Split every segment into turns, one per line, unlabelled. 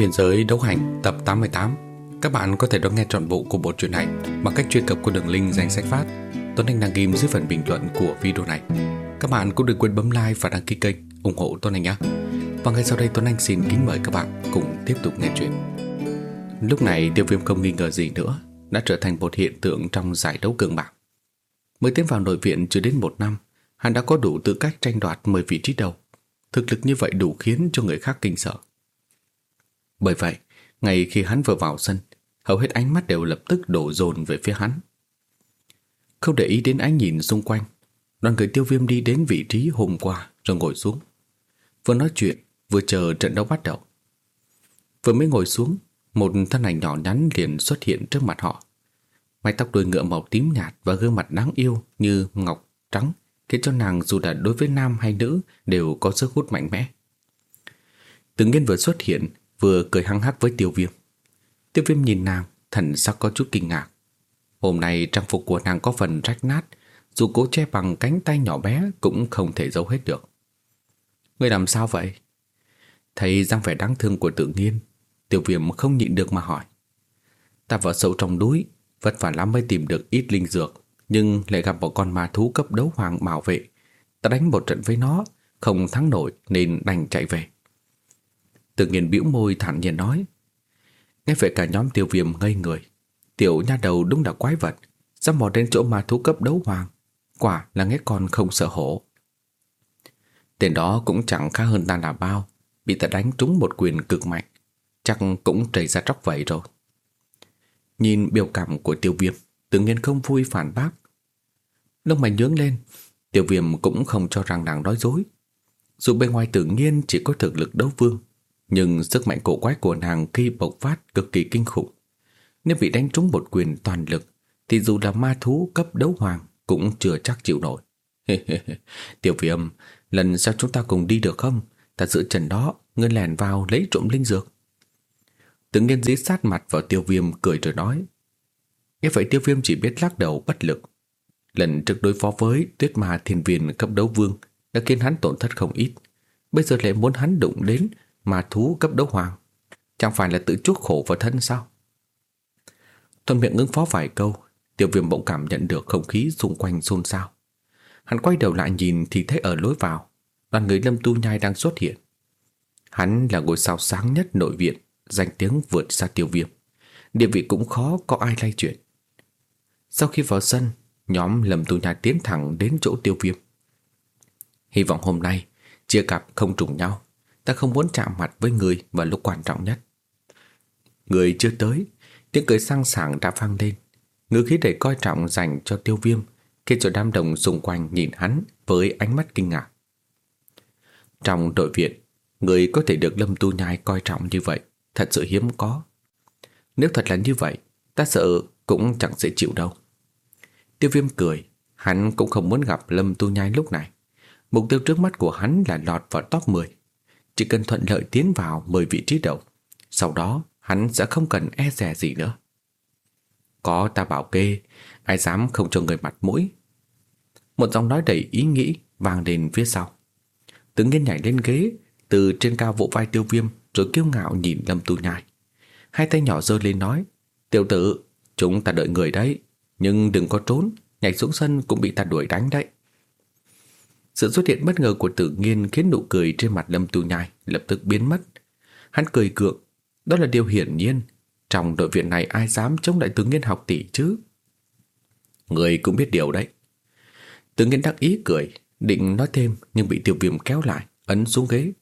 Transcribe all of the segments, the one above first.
Huyền giới đấu hành, tập 88 Các bạn có thể đón nghe trọn bộ của bộ truyện này bằng cách truy cập qua đường link danh sách phát. Tuấn Anh đang ghim dưới phần bình luận của video này. Các bạn cũng đừng quên bấm like và đăng ký kênh, ủng hộ Tuấn Anh nhé. Và ngay sau đây, Tuấn Anh xin kính mời các bạn cùng tiếp tục nghe chuyện. Lúc này, tiêu viêm không nghi ngờ gì nữa, Đã trở thành một hiện tượng trong giải đấu cường bạc. Mới tiến vào nội viện chưa đến một năm, Hắn đã có đủ tư cách tranh đoạt 10 vị trí đầu. Thực lực như vậy đủ khiến cho người khác kinh sợ bởi vậy, ngay khi hắn vừa vào sân, hầu hết ánh mắt đều lập tức đổ dồn về phía hắn. Không để ý đến ánh nhìn xung quanh, đoàn người tiêu viêm đi đến vị trí hôm qua rồi ngồi xuống. Vừa nói chuyện, vừa chờ trận đấu bắt đầu. Vừa mới ngồi xuống, một thân ảnh nhỏ nhắn liền xuất hiện trước mặt họ. Mái tóc đuôi ngựa màu tím nhạt và gương mặt đáng yêu như ngọc trắng khiến cho nàng dù là đối với nam hay nữ đều có sức hút mạnh mẽ. Tự nhiên vừa xuất hiện vừa cười hăng hắc với tiêu viêm. Tiêu viêm nhìn nàng, thần sắc có chút kinh ngạc. Hôm nay trang phục của nàng có phần rách nát, dù cố che bằng cánh tay nhỏ bé cũng không thể giấu hết được. Người làm sao vậy? Thấy dáng vẻ đáng thương của tự nhiên, tiêu viêm không nhịn được mà hỏi. Ta vào sâu trong núi, vất vả lắm mới tìm được ít linh dược, nhưng lại gặp một con ma thú cấp đấu hoàng bảo vệ. Ta đánh một trận với nó, không thắng nổi nên đành chạy về. Tự nhiên bĩu môi thản nhiên nói. Nghe vậy cả nhóm tiêu viêm ngây người. Tiểu nha đầu đúng là quái vật. dám mò đến chỗ ma thú cấp đấu hoàng? Quả là nghe con không sợ hổ. Tên đó cũng chẳng khá hơn ta là bao. Bị ta đánh trúng một quyền cực mạnh. Chắc cũng chảy ra tróc vậy rồi. Nhìn biểu cảm của tiêu viêm, tự nhiên không vui phản bác. Lông mày nhướng lên, tiêu viêm cũng không cho rằng nàng nói dối. Dù bên ngoài tự nhiên chỉ có thực lực đấu vương, nhưng sức mạnh cổ quái của nàng khi bộc phát cực kỳ kinh khủng. Nếu bị đánh trúng một quyền toàn lực, thì dù là ma thú cấp đấu hoàng cũng chưa chắc chịu nổi. Tiểu viêm, lần sau chúng ta cùng đi được không? Ta giữ trần đó, ngươi lèn vào lấy trộm linh dược. tướng nhiên dí sát mặt vào tiêu viêm cười rồi nói. Nghe vậy tiêu viêm chỉ biết lắc đầu bất lực. Lần trước đối phó với tuyết ma thiên viên cấp đấu vương đã khiến hắn tổn thất không ít. Bây giờ lại muốn hắn đụng đến mà thú cấp đấu hoàng. Chẳng phải là tự chuốc khổ vào thân sao? Thuận miệng ứng phó vài câu, Tiểu viêm bỗng cảm nhận được không khí xung quanh xôn xao. Hắn quay đầu lại nhìn thì thấy ở lối vào, Đoàn người lâm tu nhai đang xuất hiện. Hắn là ngôi sao sáng nhất nội viện, Danh tiếng vượt xa tiêu viêm. Địa vị cũng khó có ai lay chuyển. Sau khi vào sân, Nhóm lâm tu nhai tiến thẳng đến chỗ tiêu viêm. Hy vọng hôm nay, Chia cặp không trùng nhau. Ta không muốn chạm mặt với người vào lúc quan trọng nhất. Người chưa tới, Tiếng cười sang sảng đã vang lên. Ngữ khí đầy coi trọng dành cho tiêu viêm Khi cho đám đồng xung quanh nhìn hắn Với ánh mắt kinh ngạc. Trong đội viện, Người có thể được Lâm Tu Nhai coi trọng như vậy, Thật sự hiếm có. Nếu thật là như vậy, Ta sợ cũng chẳng dễ chịu đâu. Tiêu viêm cười, Hắn cũng không muốn gặp Lâm Tu Nhai lúc này. Mục tiêu trước mắt của hắn là lọt vào top 10 chỉ cần thuận lợi tiến vào 10 vị trí đầu Sau đó hắn sẽ không cần e dè gì nữa. Có ta bảo kê Ai dám không cho người mặt mũi. Một giọng nói đầy ý nghĩ vang lên phía sau. Tự nghiên nhảy lên ghế Từ trên cao vỗ vai tiêu viêm Rồi kiêu ngạo nhìn Lâm Tu Nhai. Hai tay nhỏ giơ lên nói Tiểu tử, chúng ta đợi người đấy Nhưng đừng có trốn Nhảy xuống sân cũng bị ta đuổi đánh đấy sự xuất hiện bất ngờ của tự nhiên khiến nụ cười trên mặt Lâm Tu Nhai lập tức biến mất. Hắn cười cượng, đó là điều hiển nhiên. Trong đội viện này ai dám chống lại tự nhiên học tỷ chứ? Người cũng biết điều đấy. Tự nhiên đắc ý cười, định nói thêm nhưng bị tiêu viêm kéo lại, ấn xuống ghế.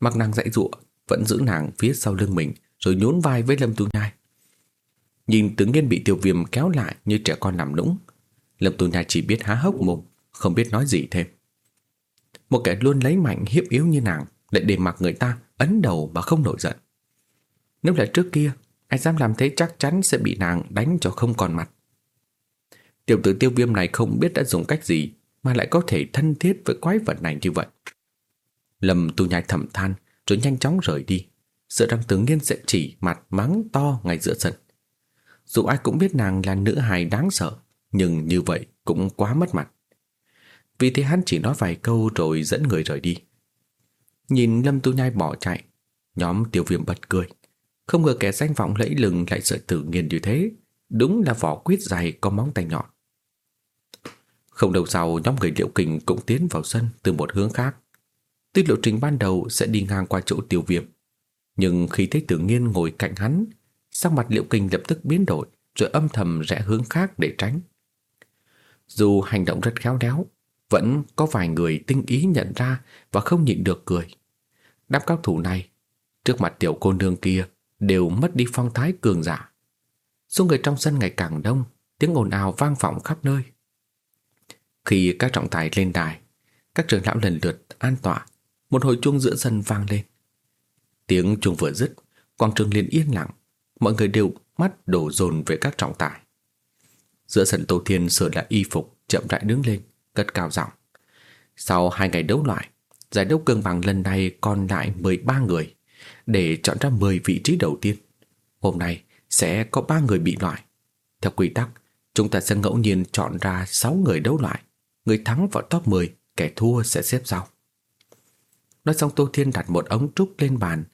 Mặc nàng dãy dụa, vẫn giữ nàng phía sau lưng mình rồi nhún vai với Lâm Tu Nhai. Nhìn tự nhiên bị tiêu viêm kéo lại như trẻ con nằm nũng. Lâm Tu Nhai chỉ biết há hốc mồm, không biết nói gì thêm. Một kẻ luôn lấy mạnh hiếp yếu như nàng, Lại để mặc người ta ấn đầu mà không nổi giận. Nếu là trước kia, Ai dám làm thế chắc chắn sẽ bị nàng đánh cho không còn mặt. Tiểu tử tiêu viêm này không biết đã dùng cách gì Mà lại có thể thân thiết với quái vật này như vậy. Lâm tu nhai thầm than, Rồi nhanh chóng rời đi. Sợ rằng tướng nghiên sẽ chỉ mặt mắng to ngay giữa sân. Dù ai cũng biết nàng là nữ hài đáng sợ, Nhưng như vậy cũng quá mất mặt vì thế hắn chỉ nói vài câu rồi dẫn người rời đi. Nhìn Lâm Tu Nhai bỏ chạy, nhóm tiểu viêm bật cười. Không ngờ kẻ danh vọng lẫy lừng lại sợ tự nhiên như thế Đúng là vỏ quyết dày có móng tay nhọn Không lâu sau nhóm người liệu kình cũng tiến vào sân từ một hướng khác Tuy lộ trình ban đầu sẽ đi ngang qua chỗ tiêu viêm Nhưng khi thấy tử nhiên ngồi cạnh hắn Sắc mặt liệu kình lập tức biến đổi Rồi âm thầm rẽ hướng khác để tránh Dù hành động rất khéo léo vẫn có vài người tinh ý nhận ra Và không nhịn được cười. Đám cao thủ này, Trước mặt tiểu cô nương kia, Đều mất đi phong thái cường giả. Số người trong sân ngày càng đông, Tiếng ồn ào vang vọng khắp nơi. Khi các trọng tài lên đài, Các trưởng lão lần lượt an tọa, Một hồi chuông giữa sân vang lên. Tiếng chuông vừa dứt, Quang trường liền yên lặng, Mọi người đều mắt đổ dồn về các trọng tài. Giữa sân Tô Thiên sửa lại y phục, Chậm rãi đứng lên. Cất cao giọng. Sau hai ngày đấu loại Giải đấu cân bằng lần này còn lại 13 người. Để chọn ra 10 vị trí đầu tiên, Hôm nay sẽ có 3 người bị loại. Theo quy tắc, Chúng ta sẽ ngẫu nhiên chọn ra 6 người đấu loại Người thắng vào top 10 Kẻ thua sẽ xếp sau. Nói xong, Tô Thiên đặt một ống trúc lên bàn.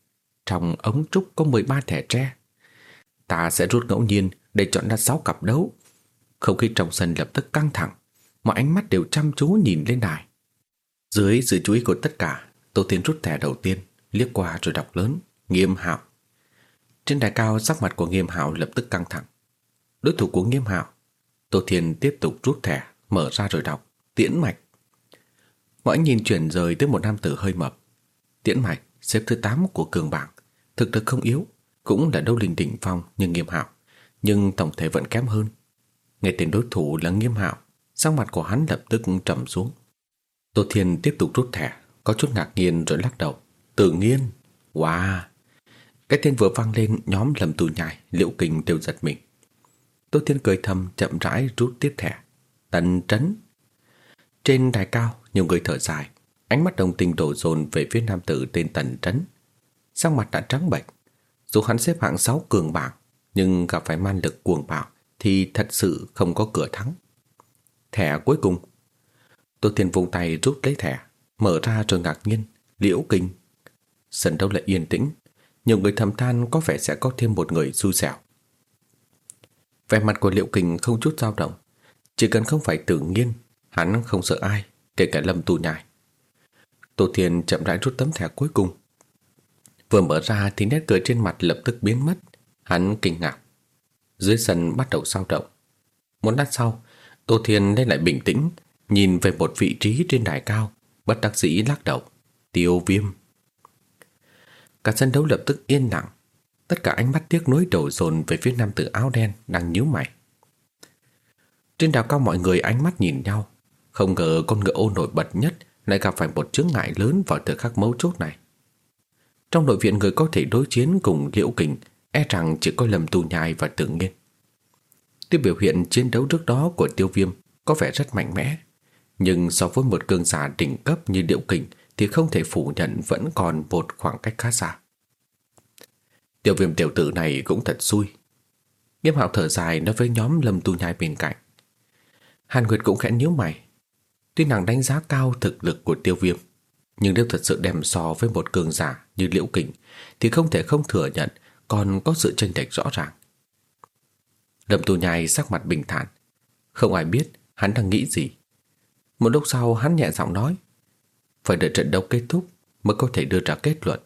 Trong ống trúc có 13 thẻ tre. Ta sẽ rút ngẫu nhiên Để chọn ra 6 cặp đấu. Không khí trong sân lập tức căng thẳng. Mọi ánh mắt đều chăm chú nhìn lên đài. Dưới sự chú ý của tất cả, Tô Thiên rút thẻ đầu tiên, Liếc qua rồi đọc lớn, Nghiêm hạo. Trên đài cao, sắc mặt của nghiêm hạo lập tức căng thẳng. Đối thủ của nghiêm hạo, Tô Thiên tiếp tục rút thẻ, Mở ra rồi đọc, Tiễn mạch. Mọi nhìn chuyển rời tới một nam tử hơi mập. Tiễn mạch, xếp thứ 8 của cường bảng, Thực lực không yếu, Cũng là đấu linh đỉnh phong như nghiêm hạo, Nhưng tổng thể vẫn kém hơn. Nghe tên đối thủ là nghiêm hạo Sắc mặt của hắn lập tức trầm xuống. Tô Thiên tiếp tục rút thẻ, Có chút ngạc nhiên rồi lắc đầu. Tự nhiên. Wow. Cái tên vừa vang lên, nhóm lầm tù nhai Liễu kình đều giật mình. Tô Thiên cười thầm, chậm rãi rút tiếp thẻ. Tần trấn. Trên đài cao, nhiều người thở dài. Ánh mắt đồng tình đổ dồn về phía nam tử tên Tần Trấn. Sắc mặt đã trắng bệch. Dù hắn xếp hạng 6 cường bảng, Nhưng gặp phải man lực cuồng bạo, Thì thật sự không có cửa thắng. Thẻ cuối cùng. Tô Thiên vùng tay rút lấy thẻ, Mở ra rồi ngạc nhiên, Liễu kinh. Sân đấu lại yên tĩnh, Nhiều người thầm than có vẻ sẽ có thêm một người xui xẻo. Vẻ mặt của Liễu Kình không chút dao động, Chỉ cần không phải tự nhiên, Hắn không sợ ai, Kể cả lâm tù nhai. Tô Thiên chậm rãi rút tấm thẻ cuối cùng. Vừa mở ra thì nét cười trên mặt lập tức biến mất, Hắn kinh ngạc. Dưới sân bắt đầu sao động. Một lát sau Tô Thiên lấy lại bình tĩnh, Nhìn về một vị trí trên đài cao, Bất đắc dĩ lắc đầu. Tiêu viêm. Cả sân đấu lập tức yên lặng. Tất cả ánh mắt tiếc nuối đổ dồn về phía nam tử áo đen đang nhíu mày. Trên đảo cao mọi người ánh mắt nhìn nhau. Không ngờ con ngựa ô nổi bật nhất Lại gặp phải một chướng ngại lớn vào thời khắc mấu chốt này. Trong đội viện người có thể đối chiến cùng liễu kình E rằng chỉ có lầm tù nhai và tự nhiên. Tiêu biểu hiện chiến đấu trước đó của tiêu viêm Có vẻ rất mạnh mẽ. Nhưng so với một cường giả đỉnh cấp như liễu kình Thì không thể phủ nhận vẫn còn một khoảng cách khá xa. Tiêu viêm tiểu tử này cũng thật xui. Nghiêm hạo thở dài nói với nhóm lâm tu nhai bên cạnh. Hàn Nguyệt cũng khẽ nhíu mày. Tuy nàng đánh giá cao thực lực của tiêu viêm, Nhưng nếu thật sự đem so với một cường giả như liễu kình Thì không thể không thừa nhận Còn có sự tranh lệch rõ ràng. Lâm tu nhai sắc mặt bình thản. Không ai biết hắn đang nghĩ gì. Một lúc sau hắn nhẹ giọng nói, Phải đợi trận đấu kết thúc Mới có thể đưa ra kết luận.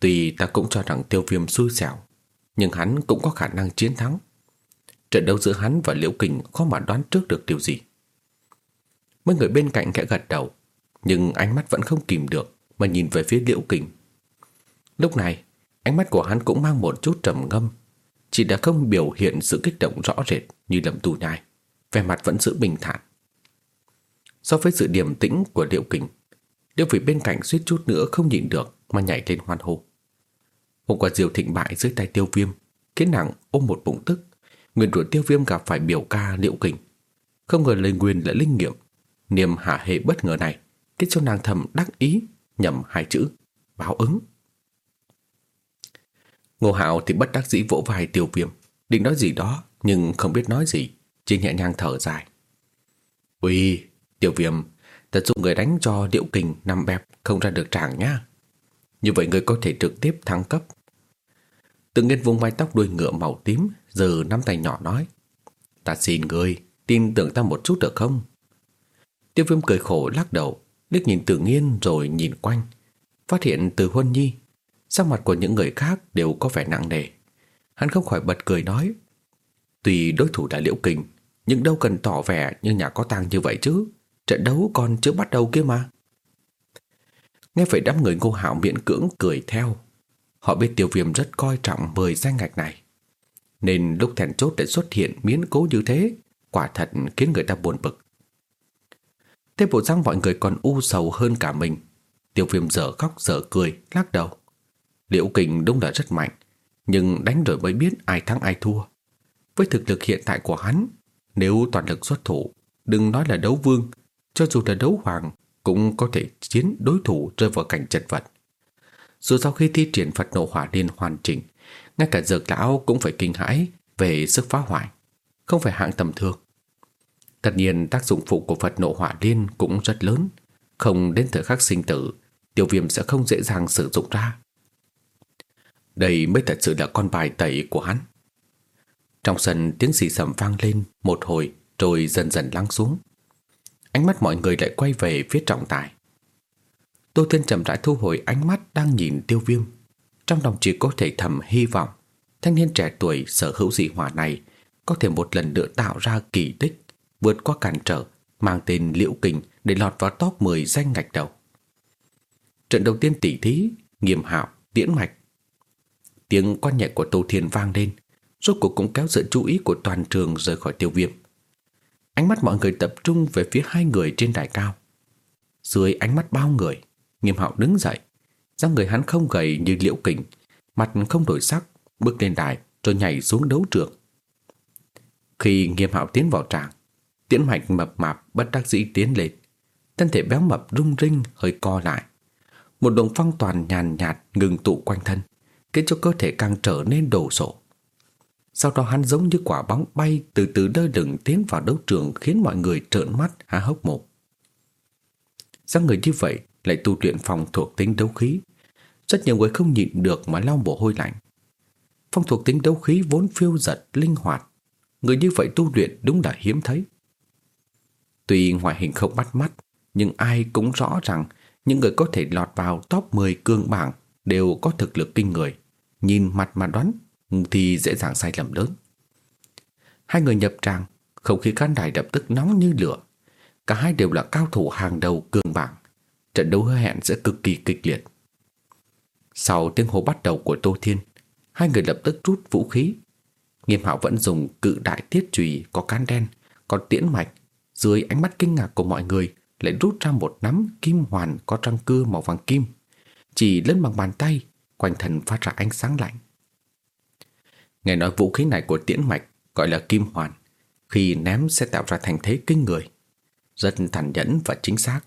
Tuy ta cũng cho rằng tiêu viêm xui xẻo, Nhưng hắn cũng có khả năng chiến thắng. Trận đấu giữa hắn và Liễu Kình Khó mà đoán trước được điều gì. Mấy người bên cạnh khẽ gật đầu, Nhưng ánh mắt vẫn không kìm được Mà nhìn về phía Liễu Kình. Lúc này, Ánh mắt của hắn cũng mang một chút trầm ngâm. Chỉ đã không biểu hiện sự kích động rõ rệt Như lầm tù nhai. Vẻ mặt vẫn giữ bình thản. So với sự điềm tĩnh của Liễu Kình Liễu Vị bên cạnh suýt chút nữa không nhịn được Mà nhảy lên hoan hô. Hôm qua diều thịnh bại dưới tay tiêu viêm, Khiến nàng ôm một bụng tức. Nguyên rủa tiêu viêm gặp phải biểu ca liệu kình. Không ngờ lời nguyên lại linh nghiệm. Niềm hạ hệ bất ngờ này, Khiến cho nàng thầm đắc ý, Nhầm hai chữ, báo ứng. Ngô Hạo thì bất đắc dĩ vỗ vai tiêu viêm. Định nói gì đó, Nhưng không biết nói gì, Chỉ nhẹ nhàng thở dài. Ui tiêu viêm, Thật dụng người đánh cho điệu kình nằm bẹp Không ra được tràng nhá Như vậy người có thể trực tiếp thăng cấp. Tự nhiên vùng mái tóc đuôi ngựa màu tím, Giờ nắm tay nhỏ nói, Ta xin người, tin tưởng ta một chút được không? Tiêu viêm cười khổ lắc đầu, liếc nhìn tự nhiên rồi nhìn quanh, Phát hiện từ Huân Nhi Sắc mặt của những người khác đều có vẻ nặng nề. Hắn không khỏi bật cười nói, "tùy đối thủ đã liễu kình, Nhưng đâu cần tỏ vẻ như nhà có tang như vậy chứ? Trận đấu còn chưa bắt đầu kia mà. Nghe vậy đám người ngô hạo miễn cưỡng cười theo. Họ biết tiêu viêm rất coi trọng mời danh ngạch này. Nên lúc thèn chốt đã xuất hiện miễn cố như thế, Quả thật khiến người ta buồn bực. Thế bộ răng mọi người còn u sầu hơn cả mình. Tiêu viêm dở khóc dở cười, Lắc đầu. Liễu kình đúng là rất mạnh, Nhưng đánh rồi mới biết ai thắng ai thua. Với thực lực hiện tại của hắn, Nếu toàn lực xuất thủ, Đừng nói là đấu vương, Cho dù là đấu hoàng, Cũng có thể chiến đối thủ rơi vào cảnh chật vật. Dù sau khi thi triển Phật nộ hỏa liên hoàn chỉnh, Ngay cả dược lão cũng phải kinh hãi Về sức phá hoại, Không phải hạng tầm thường. Tất nhiên, tác dụng phụ của Phật nộ hỏa liên cũng rất lớn, Không đến thời khắc sinh tử, tiểu viêm sẽ không dễ dàng sử dụng ra. Đây mới thật sự là con bài tẩy của hắn Trong sân tiếng xì sầm vang lên Một hồi rồi dần dần lắng xuống Ánh mắt mọi người lại quay về phía trọng tài Tô Thiên chậm rãi thu hồi ánh mắt đang nhìn tiêu viêm Trong lòng chỉ có thể thầm hy vọng Thanh niên trẻ tuổi sở hữu dị hỏa này Có thể một lần nữa tạo ra kỳ tích vượt qua cản trở, mang tên Liễu Kình để lọt vào top 10 danh ngạch đầu. Trận đầu tiên tỷ thí, nghiêm hạo, tiễn mạch. Tiếng quan nhẹ của Tô Thiên vang lên, rốt cuộc cũng kéo sự chú ý của toàn trường rời khỏi tiêu viêm. Ánh mắt mọi người tập trung về phía hai người trên đài cao. Dưới ánh mắt bao người, nghiêm hạo đứng dậy. dáng người hắn không gầy như liễu kình, mặt không đổi sắc, bước lên đài rồi nhảy xuống đấu trường. Khi nghiêm hạo tiến vào tràng, Tiễn mạch mập mạp bất đắc dĩ tiến lên Thân thể béo mập rung rinh hơi co lại Một đồng phong toàn nhàn nhạt ngừng tụ quanh thân Khiến cho cơ thể càng trở nên đổ sổ Sau đó hắn giống như quả bóng bay Từ từ đơ đựng tiến vào đấu trường Khiến mọi người trợn mắt há hốc mồm. Sao người như vậy Lại tu luyện phòng thuộc tính đấu khí. Rất nhiều người không nhịn được Mà lau mồ hôi lạnh. Phong thuộc tính đấu khí vốn phiêu giật, linh hoạt. Người như vậy tu luyện đúng là hiếm thấy. Tuy ngoại hình không bắt mắt, nhưng ai cũng rõ rằng những người có thể lọt vào top 10 cương bảng đều có thực lực kinh người. Nhìn mặt mà đoán thì dễ dàng sai lầm lớn. Hai người nhập tràng, không khí khán đài đập tức nóng như lửa. Cả hai đều là cao thủ hàng đầu cường bảng. Trận đấu hứa hẹn sẽ cực kỳ kịch liệt. Sau tiếng hô bắt đầu của Tô Thiên, hai người lập tức rút vũ khí. Nghiêm hạo vẫn dùng cự đại tiết chùy có can đen, có tiễn mạch dưới ánh mắt kinh ngạc của mọi người lại rút ra một nắm kim hoàn có trăng cưa màu vàng kim. Chỉ lớn bằng bàn tay, quanh thân phát ra ánh sáng lạnh. Nghe nói vũ khí này của tiễn mạch gọi là kim hoàn, khi ném sẽ tạo ra thành thế kinh người. Rất thản nhẫn và chính xác.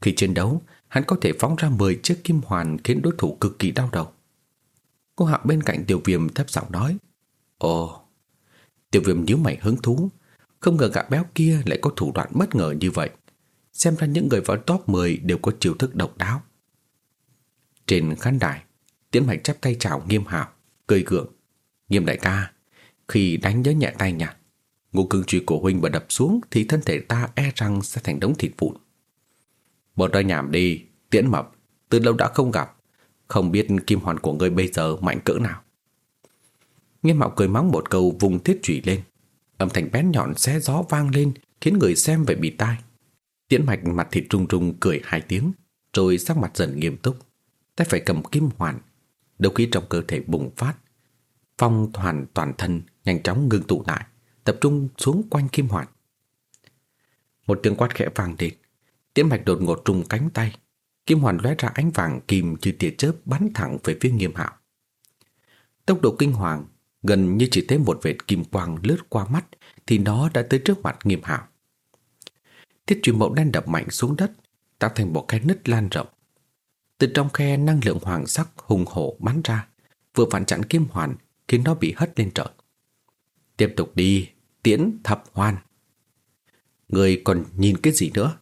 Khi chiến đấu, hắn có thể phóng ra 10 chiếc kim hoàn khiến đối thủ cực kỳ đau đầu. Cô Hạ bên cạnh tiểu viêm thấp giọng nói Ồ Tiểu viêm nhíu mày hứng thú không ngờ gã béo kia lại có thủ đoạn bất ngờ như vậy Xem ra những người vào top 10 đều có chiêu thức độc đáo Trên khán đài tiễn Mạch chắp tay chào nghiêm hảo Cười gượng. Nghiêm đại ca Khi đánh nhớ nhẹ tay nhạt, Ngô cương truy của huynh và đập xuống Thì thân thể ta e rằng sẽ thành đống thịt vụn. Bỏ ra nhảm đi Tiễn mập Từ lâu đã không gặp. Không biết kim hoàn của ngươi bây giờ mạnh cỡ nào? Nghiêm mạo cười mắng một câu vùng thiết trụy lên. Âm thanh bén nhọn xé gió vang lên Khiến người xem phải bị tai. Tiễn mạch mặt thịt trung trung cười hai tiếng Rồi sắc mặt dần nghiêm túc. Tay phải cầm kim hoàn Đầu khí trong cơ thể bùng phát, Phong toàn toàn thân, nhanh chóng ngưng tụ lại, Tập trung xuống quanh kim hoàn. Một tiếng quát khẽ vang lên, Tiễn mạch đột ngột trùng cánh tay. Kim hoàn lóe ra ánh vàng kim như tia chớp bắn thẳng về phía nghiêm hạo. Tốc độ kinh hoàng, Gần như chỉ thấy một vệt kim quang lướt qua mắt, Thì nó đã tới trước mặt nghiêm hạo. Thiết truy mẫu đen đập mạnh xuống đất, Tạo thành một cái nứt lan rộng. Từ trong khe năng lượng hoàng sắc hùng hổ bắn ra Vừa phản chặn kim hoàn Khiến nó bị hất lên trời Tiếp tục đi Tiễn thập hoan Người còn nhìn cái gì nữa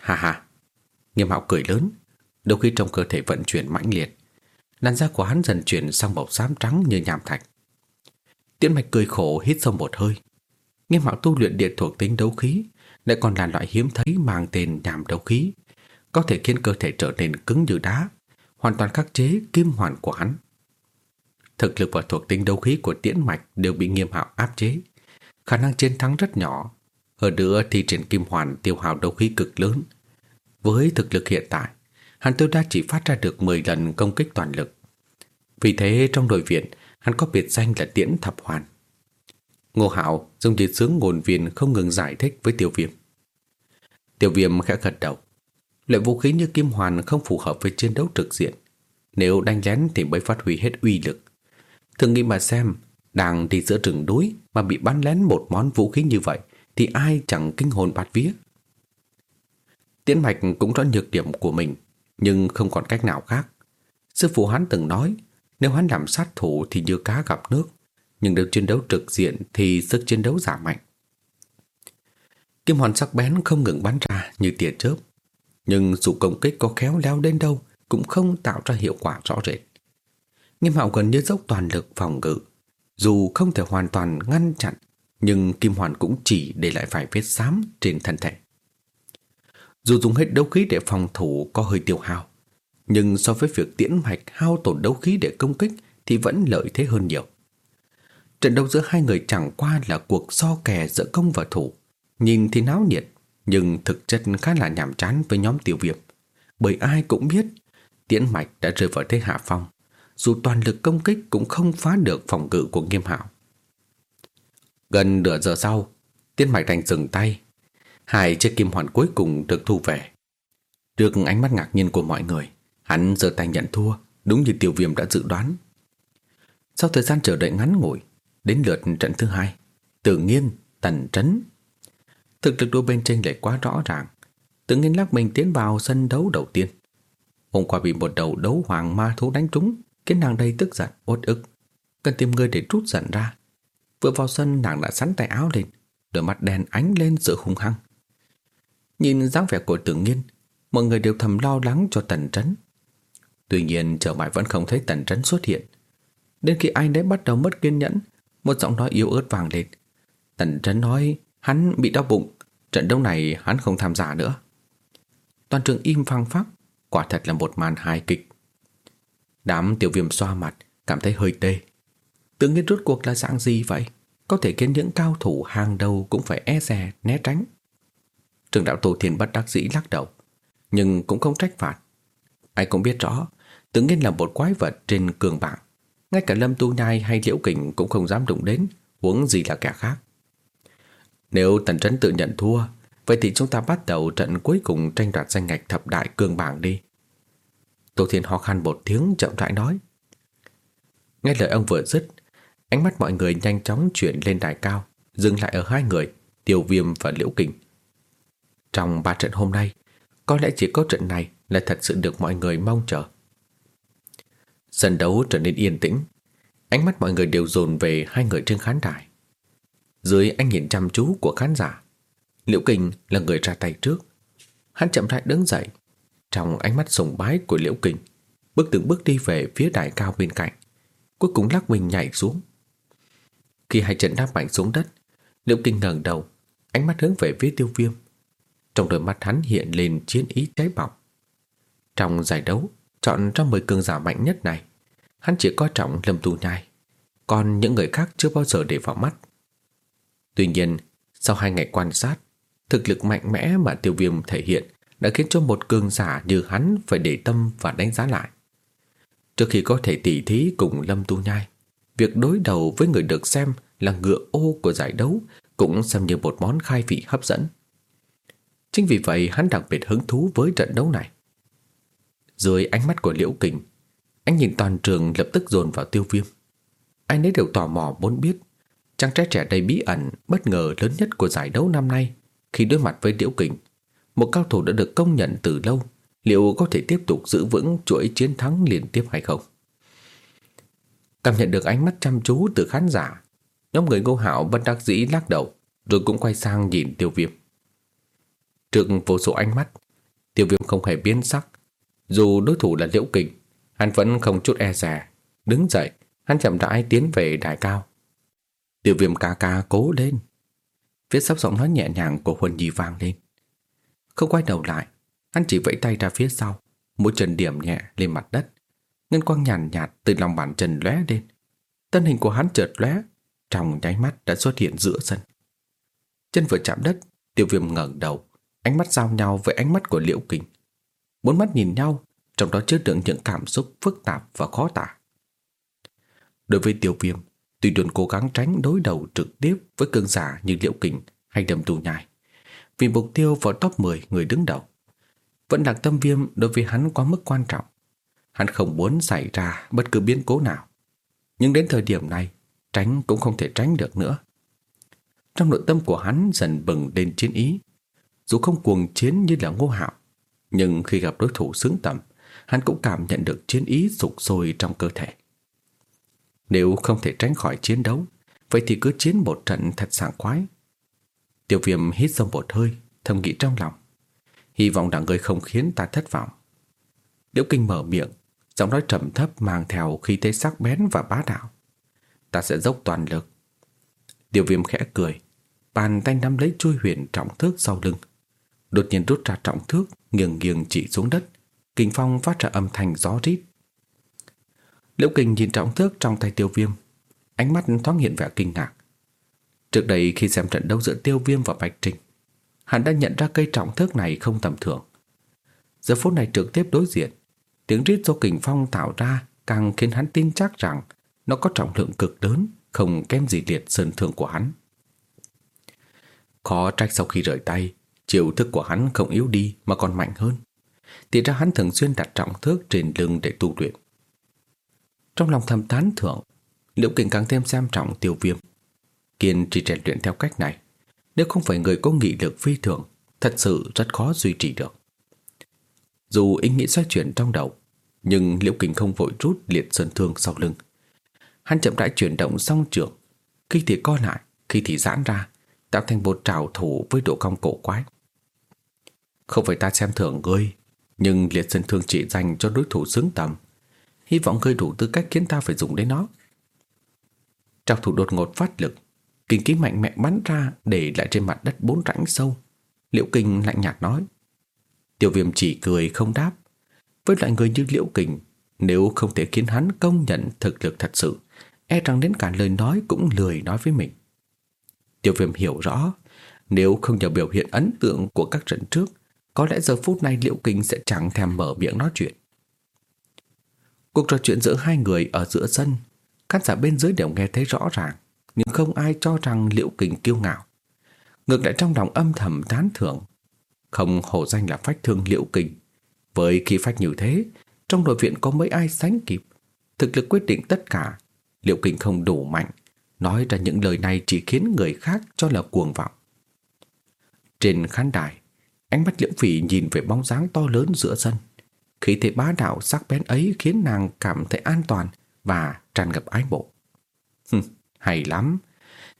Hà hà Nghiêm hạo cười lớn Đôi khi trong cơ thể vận chuyển mãnh liệt làn da của hắn dần chuyển sang màu xám trắng như nhàm thạch. Tiễn mạch cười khổ hít sâu một hơi. Nghiêm hạo tu luyện điện thuộc tính đấu khí, lại còn là loại hiếm thấy mang tên nhàm đấu khí, có thể khiến cơ thể trở nên cứng như đá, hoàn toàn khắc chế kim hoàn của hắn. Thực lực và thuộc tính đấu khí của tiễn mạch đều bị nghiêm hạo áp chế, khả năng chiến thắng rất nhỏ. Hơn nữa thì triển kim hoàn tiêu hào đấu khí cực lớn. Với thực lực hiện tại, hắn tiêu đa chỉ phát ra được 10 lần công kích toàn lực. Vì thế trong đội viện, hắn có biệt danh là tiễn thập hoàn. Ngô Hạo dùng như sướng ngồn viên không ngừng giải thích với Tiêu Viêm. Tiêu Viêm khẽ gật đầu. Loại vũ khí như kim hoàn không phù hợp với chiến đấu trực diện. Nếu đánh lén thì mới phát huy hết uy lực. Thường nghĩ mà xem, đang đi giữa rừng núi mà bị bắn lén một món vũ khí như vậy thì ai chẳng kinh hồn bạt vía. tiến Mạch cũng rõ nhược điểm của mình, nhưng không còn cách nào khác. Sư phụ hắn từng nói, nếu hắn làm sát thủ thì như cá gặp nước, nhưng nếu chiến đấu trực diện thì sức chiến đấu giảm mạnh. Kim hoàn sắc bén không ngừng bắn ra như tia chớp, nhưng dù công kích có khéo léo đến đâu cũng không tạo ra hiệu quả rõ rệt. Nghiêm hạo gần như dốc toàn lực phòng ngự, dù không thể hoàn toàn ngăn chặn, nhưng kim hoàn cũng chỉ để lại vài vết xám trên thân thể. Dù dùng hết đấu khí để phòng thủ có hơi tiêu hao, nhưng so với việc tiễn mạch hao tổn đấu khí để công kích thì vẫn lợi thế hơn nhiều. Trận đấu giữa hai người chẳng qua là cuộc so kè giữa công và thủ, nhìn thì náo nhiệt, nhưng thực chất khá là nhàm chán với nhóm tiểu việp. bởi ai cũng biết tiễn mạch đã rơi vào thế hạ phong, dù toàn lực công kích cũng không phá được phòng ngự của Nghiêm Hạo. Gần nửa giờ sau, Tiễn Mạch đành dừng tay. Hai chiếc kim hoàn cuối cùng được thu về. Được ánh mắt ngạc nhiên của mọi người, hắn giơ tay nhận thua, đúng như tiểu Viêm đã dự đoán. Sau thời gian chờ đợi ngắn ngủi, đến lượt trận thứ hai, Tự Nghiên, Tần Trấn. Thực lực đôi bên tranh lệch quá rõ ràng, Tự Nghiên lắc mình tiến vào sân đấu đầu tiên. Hôm qua bị một đầu đấu hoàng ma thú đánh trúng, khiến nàng đây tức giận, uất ức, cần tìm người để trút giận ra. Vừa vào sân nàng đã sắn tay áo lên, đôi mắt đen ánh lên sự hung hăng. Nhìn dáng vẻ của Tưởng Nghiên, mọi người đều thầm lo lắng cho Tần Trấn. Tuy nhiên chờ mãi vẫn không thấy Tần Trấn xuất hiện. Đến khi anh đấy bắt đầu mất kiên nhẫn, một giọng nói yếu ớt vang lên. Tần Trấn nói hắn bị đau bụng, trận đấu này hắn không tham gia nữa. Toàn trường im phăng phắc, quả thật là một màn hài kịch. Đám tiểu viêm xoa mặt, cảm thấy hơi tê. Tự nhiên rốt cuộc là dạng gì vậy? Có thể khiến những cao thủ hàng đầu cũng phải e dè, né tránh. Trường đạo tổ thiền bất đắc dĩ lắc đầu, nhưng cũng không trách phạt. Ai cũng biết rõ, tự nhiên là một quái vật trên cường bảng. Ngay cả Lâm Tu Nhai hay Liễu Kình cũng không dám đụng đến, huống gì là kẻ khác. Nếu Tần Trấn tự nhận thua, vậy thì chúng ta bắt đầu trận cuối cùng tranh đoạt danh ngạch thập đại cường bảng đi. Tô Thiên ho khan một tiếng chậm rãi nói. Nghe lời ông vừa dứt, ánh mắt mọi người nhanh chóng chuyển lên đài cao, dừng lại ở hai người, Tiêu Viêm và Liễu Kình. Trong ba trận hôm nay, có lẽ chỉ có trận này là thật sự được mọi người mong chờ. Sân đấu trở nên yên tĩnh, ánh mắt mọi người đều dồn về hai người trên khán đài. Dưới ánh nhìn chăm chú của khán giả, Liễu Kình là người ra tay trước. Hắn chậm rãi đứng dậy, trong ánh mắt sùng bái của Liễu Kình, bước từng bước đi về phía đài cao bên cạnh, cuối cùng lắc mình nhảy xuống. Khi hai chân đáp mạnh xuống đất, Liễu Kình ngẩng đầu, ánh mắt hướng về phía Tiêu Viêm. Trong đôi mắt hắn hiện lên chiến ý cháy bỏng. Trong giải đấu, chọn trong 10 cường giả mạnh nhất này, hắn chỉ coi trọng Lâm Tu Nhai, còn những người khác chưa bao giờ để vào mắt. Tuy nhiên, sau hai ngày quan sát, thực lực mạnh mẽ mà Tiêu Viêm thể hiện đã khiến cho một cường giả như hắn phải để tâm và đánh giá lại. Trước khi có thể tỉ thí cùng Lâm Tu Nhai, việc đối đầu với người được xem là ngựa ô của giải đấu cũng xem như một món khai vị hấp dẫn. Chính vì vậy hắn đặc biệt hứng thú với trận đấu này. Dưới ánh mắt của Liễu Kình, anh nhìn toàn trường lập tức dồn vào tiêu viêm. Anh ấy đều tò mò muốn biết chàng trai trẻ đầy bí ẩn bất ngờ lớn nhất của giải đấu năm nay khi đối mặt với Liễu Kình một cao thủ đã được công nhận từ lâu, liệu có thể tiếp tục giữ vững chuỗi chiến thắng liên tiếp hay không? Cảm nhận được ánh mắt chăm chú từ khán giả, nhóm người ngô hạo bất đắc dĩ lắc đầu, rồi cũng quay sang nhìn tiêu viêm. Trước vô số ánh mắt, tiêu viêm không hề biến sắc. Dù đối thủ là liễu kình, Hắn vẫn không chút e dè, đứng dậy, hắn chậm rãi tiến về đài cao. Tiêu viêm ca ca cố lên. Phía sắp giọng nói nhẹ nhàng của Huân Nhi vang lên. Không quay đầu lại, hắn chỉ vẫy tay ra phía sau, mũi chân điểm nhẹ lên mặt đất. Ngân quang nhàn nhạt, nhạt từ lòng bàn chân lóe lên. Thân hình của hắn chợt lóe, trong nháy mắt đã xuất hiện giữa sân. Chân vừa chạm đất, Tiêu Viêm ngẩng đầu, ánh mắt giao nhau với ánh mắt của Liễu Kình. Bốn mắt nhìn nhau, trong đó chứa đựng những cảm xúc phức tạp và khó tả. Đối với Tiêu Viêm, tuy luôn cố gắng tránh đối đầu trực tiếp với cương giả như Liễu Kình hay Đầm Tù Nhai, vì mục tiêu vào top 10 người đứng đầu. Vẫn đặc tâm viêm đối với hắn quá mức quan trọng. Hắn không muốn xảy ra bất cứ biến cố nào. Nhưng đến thời điểm này, tránh cũng không thể tránh được nữa. Trong nội tâm của hắn dần bừng lên chiến ý. Dù không cuồng chiến như là ngô hạo, nhưng khi gặp đối thủ xứng tầm, hắn cũng cảm nhận được chiến ý sục sôi trong cơ thể. Nếu không thể tránh khỏi chiến đấu, vậy thì cứ chiến một trận thật sảng khoái. tiểu viêm hít sâu một hơi, thầm nghĩ trong lòng. Hy vọng rằng người không khiến ta thất vọng. Liễu kinh mở miệng, giọng nói trầm thấp mang theo khí thế sắc bén và bá đạo. Ta sẽ dốc toàn lực. tiểu viêm khẽ cười, bàn tay nắm lấy chuôi huyền trọng thước sau lưng. Đột nhiên rút ra trọng thước, nghiêng nghiêng chỉ xuống đất. Kinh phong phát ra âm thanh gió rít. Liễu Kinh nhìn trọng thước trong tay tiêu viêm, ánh mắt thoáng hiện vẻ kinh ngạc. Trước đây khi xem trận đấu giữa tiêu viêm và Bạch Trinh, hắn đã nhận ra cây trọng thước này không tầm thường. Giờ phút này trực tiếp đối diện, tiếng rít do kình phong tạo ra càng khiến hắn tin chắc rằng nó có trọng lượng cực lớn, không kém gì liệt sơn thượng của hắn. Khó trách sau khi rời tay, chiều thức của hắn không yếu đi mà còn mạnh hơn. Thì ra hắn thường xuyên đặt trọng thước trên lưng để tu luyện. Trong lòng thầm tán thưởng, Liễu Kình càng thêm xem trọng tiêu viêm. Kiên trì rèn luyện theo cách này, nếu không phải người có nghị lực phi thường, thật sự rất khó duy trì được. Dù ý nghĩ xoay chuyển trong đầu, nhưng Liễu Kình không vội rút liệt sơn thương sau lưng. Hắn chậm rãi chuyển động song trường, khi thì co lại, khi thì giãn ra, tạo thành một trào thủ với độ cong cổ quái. Không phải ta xem thường ngươi, nhưng liệt sơn thương chỉ dành cho đối thủ xứng tầm. Hy vọng ngươi đủ tư cách khiến ta phải dùng đến nó. Trọc thủ đột ngột phát lực, kinh khí mạnh mẽ bắn ra để lại trên mặt đất bốn rãnh sâu. Liễu Kinh lạnh nhạt nói. Tiểu viêm chỉ cười không đáp. Với loại người như Liễu Kinh, nếu không thể khiến hắn công nhận thực lực thật sự, e rằng đến cả lời nói cũng lười nói với mình. Tiểu viêm hiểu rõ, nếu không nhờ biểu hiện ấn tượng của các trận trước, có lẽ giờ phút này Liễu Kinh sẽ chẳng thèm mở miệng nói chuyện. Cuộc trò chuyện giữa hai người ở giữa sân, khán giả bên dưới đều nghe thấy rõ ràng, nhưng không ai cho rằng Liễu kình kiêu ngạo. Ngược lại trong lòng âm thầm tán thưởng, không hổ danh là phách thương Liễu kình. Với khí phách như thế, trong đội viện có mấy ai sánh kịp, thực lực quyết định tất cả, Liễu kình không đủ mạnh, nói ra những lời này chỉ khiến người khác cho là cuồng vọng. Trên khán đài, ánh mắt Liễu Phỉ nhìn về bóng dáng to lớn giữa sân. Khí thế bá đạo sắc bén ấy khiến nàng cảm thấy an toàn và tràn ngập ái mộ. hay lắm,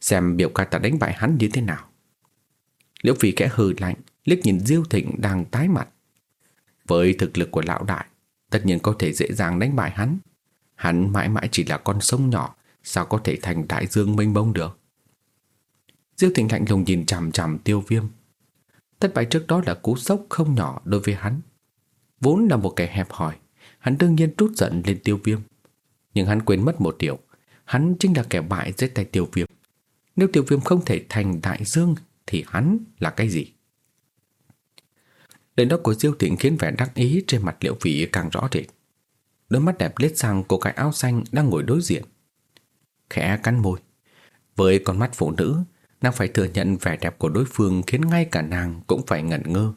xem biểu ca ta đánh bại hắn như thế nào. Liễu phi kẽ hừ lạnh, liếc nhìn Diêu Thịnh đang tái mặt. Với thực lực của lão đại, tất nhiên có thể dễ dàng đánh bại hắn. Hắn mãi mãi chỉ là con sông nhỏ, sao có thể thành đại dương mênh mông được. Diêu Thịnh lạnh lùng nhìn chằm chằm tiêu viêm. Thất bại trước đó là cú sốc không nhỏ đối với hắn. Vốn là một kẻ hẹp hòi, hắn đương nhiên trút giận lên tiêu viêm. Nhưng hắn quên mất một điều, hắn chính là kẻ bại dưới tay tiêu viêm. Nếu tiêu viêm không thể thành đại dương thì hắn là cái gì? Lời nói của Diêu Thịnh khiến vẻ đắc ý trên mặt Liễu Phỉ càng rõ rệt. Đôi mắt đẹp lết sang cô cái áo xanh đang ngồi đối diện. Khẽ cắn môi. Với con mắt phụ nữ, nàng phải thừa nhận vẻ đẹp của đối phương khiến ngay cả nàng cũng phải ngẩn ngơ.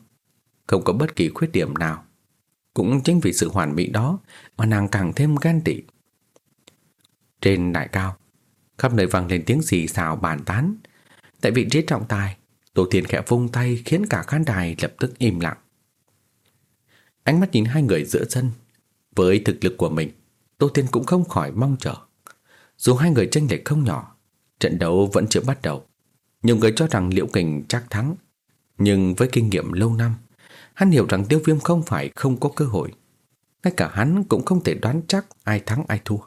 Không có bất kỳ khuyết điểm nào. Cũng chính vì sự hoàn mỹ đó mà nàng càng thêm ghen tị. Trên đại cao, khắp nơi vang lên tiếng xì xào bàn tán. Tại vị trí trọng tài, Tổ Thiên khẽ vung tay khiến cả khán đài lập tức im lặng. Ánh mắt nhìn hai người giữa sân, với thực lực của mình, Tô Thiên cũng không khỏi mong chờ. Dù hai người tranh lệch không nhỏ, trận đấu vẫn chưa bắt đầu. Nhiều người cho rằng Liễu Kình chắc thắng, nhưng với kinh nghiệm lâu năm, hắn hiểu rằng Tiêu Viêm không phải không có cơ hội. ngay cả hắn cũng không thể đoán chắc ai thắng ai thua.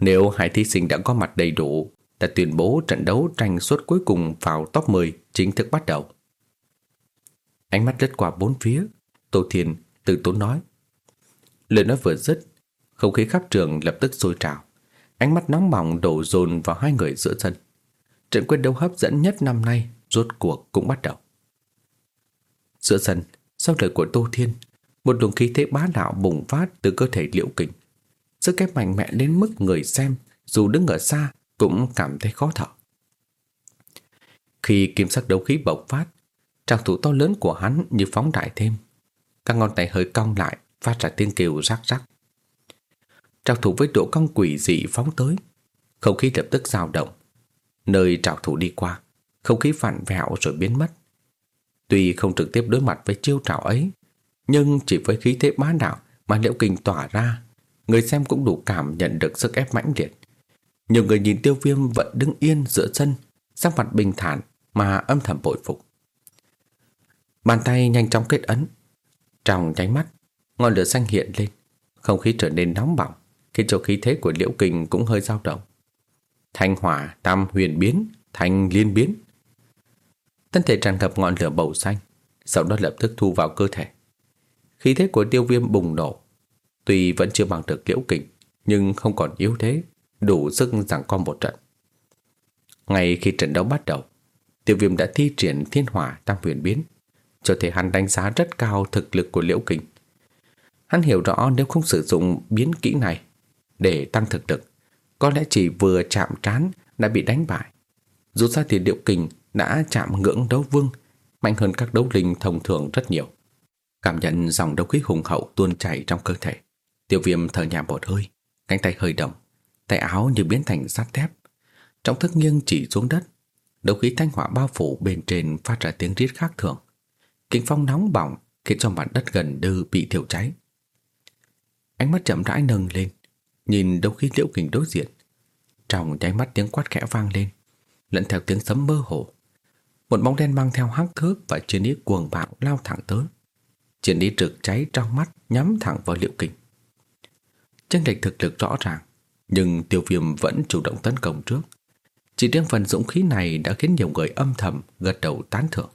Nếu hai thí sinh đã có mặt đầy đủ, đã tuyên bố trận đấu tranh suất cuối cùng vào top 10 chính thức bắt đầu. Ánh mắt lướt qua bốn phía, Tô thiền từ tốn nói. Lời nói vừa dứt, không khí khắp trường lập tức sôi trào. Ánh mắt nóng bỏng đổ dồn vào hai người giữa sân. Trận quyết đấu hấp dẫn nhất năm nay rốt cuộc cũng bắt đầu. Giữa sân, sau lời của Tô Thiên, một luồng khí thế bá đạo bùng phát từ cơ thể Liễu Kình. Sức ép mạnh mẽ đến mức người xem dù đứng ở xa cũng cảm thấy khó thở. Khi kim sắc đấu khí bộc phát, trạc thủ to lớn của hắn như phóng đại thêm. Các ngón tay hơi cong lại, phát ra tiếng kêu rắc rắc. Trạc thủ với độ cong quỷ dị phóng tới, không khí lập tức dao động. Nơi trạc thủ đi qua, không khí phản vẹo rồi biến mất. Tuy không trực tiếp đối mặt với chiêu trảo ấy, nhưng chỉ với khí thế bá đạo mà Liễu Kình tỏa ra, người xem cũng đủ cảm nhận được sức ép mãnh liệt. Nhiều người nhìn tiêu viêm vẫn đứng yên giữa sân, sắc mặt bình thản mà âm thầm bội phục. Bàn tay nhanh chóng kết ấn. Trong nháy mắt, ngọn lửa xanh hiện lên, không khí trở nên nóng bỏng, khiến cho khí thế của Liễu Kình cũng hơi dao động. Thanh hỏa, tam huyền biến, thanh liên biến. Thân thể tràn ngập ngọn lửa bầu xanh, sau đó lập tức thu vào cơ thể. Khí thế của tiêu viêm bùng nổ, tuy vẫn chưa bằng được Liễu Kình, nhưng không còn yếu thế, đủ sức giằng co một trận. Ngay khi trận đấu bắt đầu, Tiêu Viêm đã thi triển Thiên Hỏa Tam Huyền Biến, cho thể hắn đánh giá rất cao thực lực của Liễu Kình. Hắn hiểu rõ nếu không sử dụng biến kỹ này để tăng thực lực, có lẽ chỉ vừa chạm trán đã bị đánh bại. Dù sao thì Liễu Kình đã chạm ngưỡng đấu vương, mạnh hơn các đấu linh thông thường rất nhiều. Cảm nhận dòng đấu khí hùng hậu tuôn chảy trong cơ thể. Tiêu viêm thở nhẹ một hơi, cánh tay hơi động, tay áo như biến thành sắt thép. Trọng thức nghiêng chỉ xuống đất, đấu khí thanh hỏa bao phủ bên trên phát ra tiếng rít khác thường. Kinh phong nóng bỏng khiến cho mặt đất gần như bị thiêu cháy. Ánh mắt chậm rãi nâng lên, nhìn đấu khí liễu kình đối diện. Trong nháy mắt tiếng quát khẽ vang lên, lẫn theo tiếng sấm mơ hồ. Một bóng đen mang theo hắc thước và chiến ý cuồng bạo lao thẳng tới. Chiến ý trực cháy trong mắt nhắm thẳng vào liệu kình. Chân lệch thực lực rõ ràng, nhưng tiêu viêm vẫn chủ động tấn công trước. Chỉ riêng phần dũng khí này đã khiến nhiều người âm thầm gật đầu tán thưởng.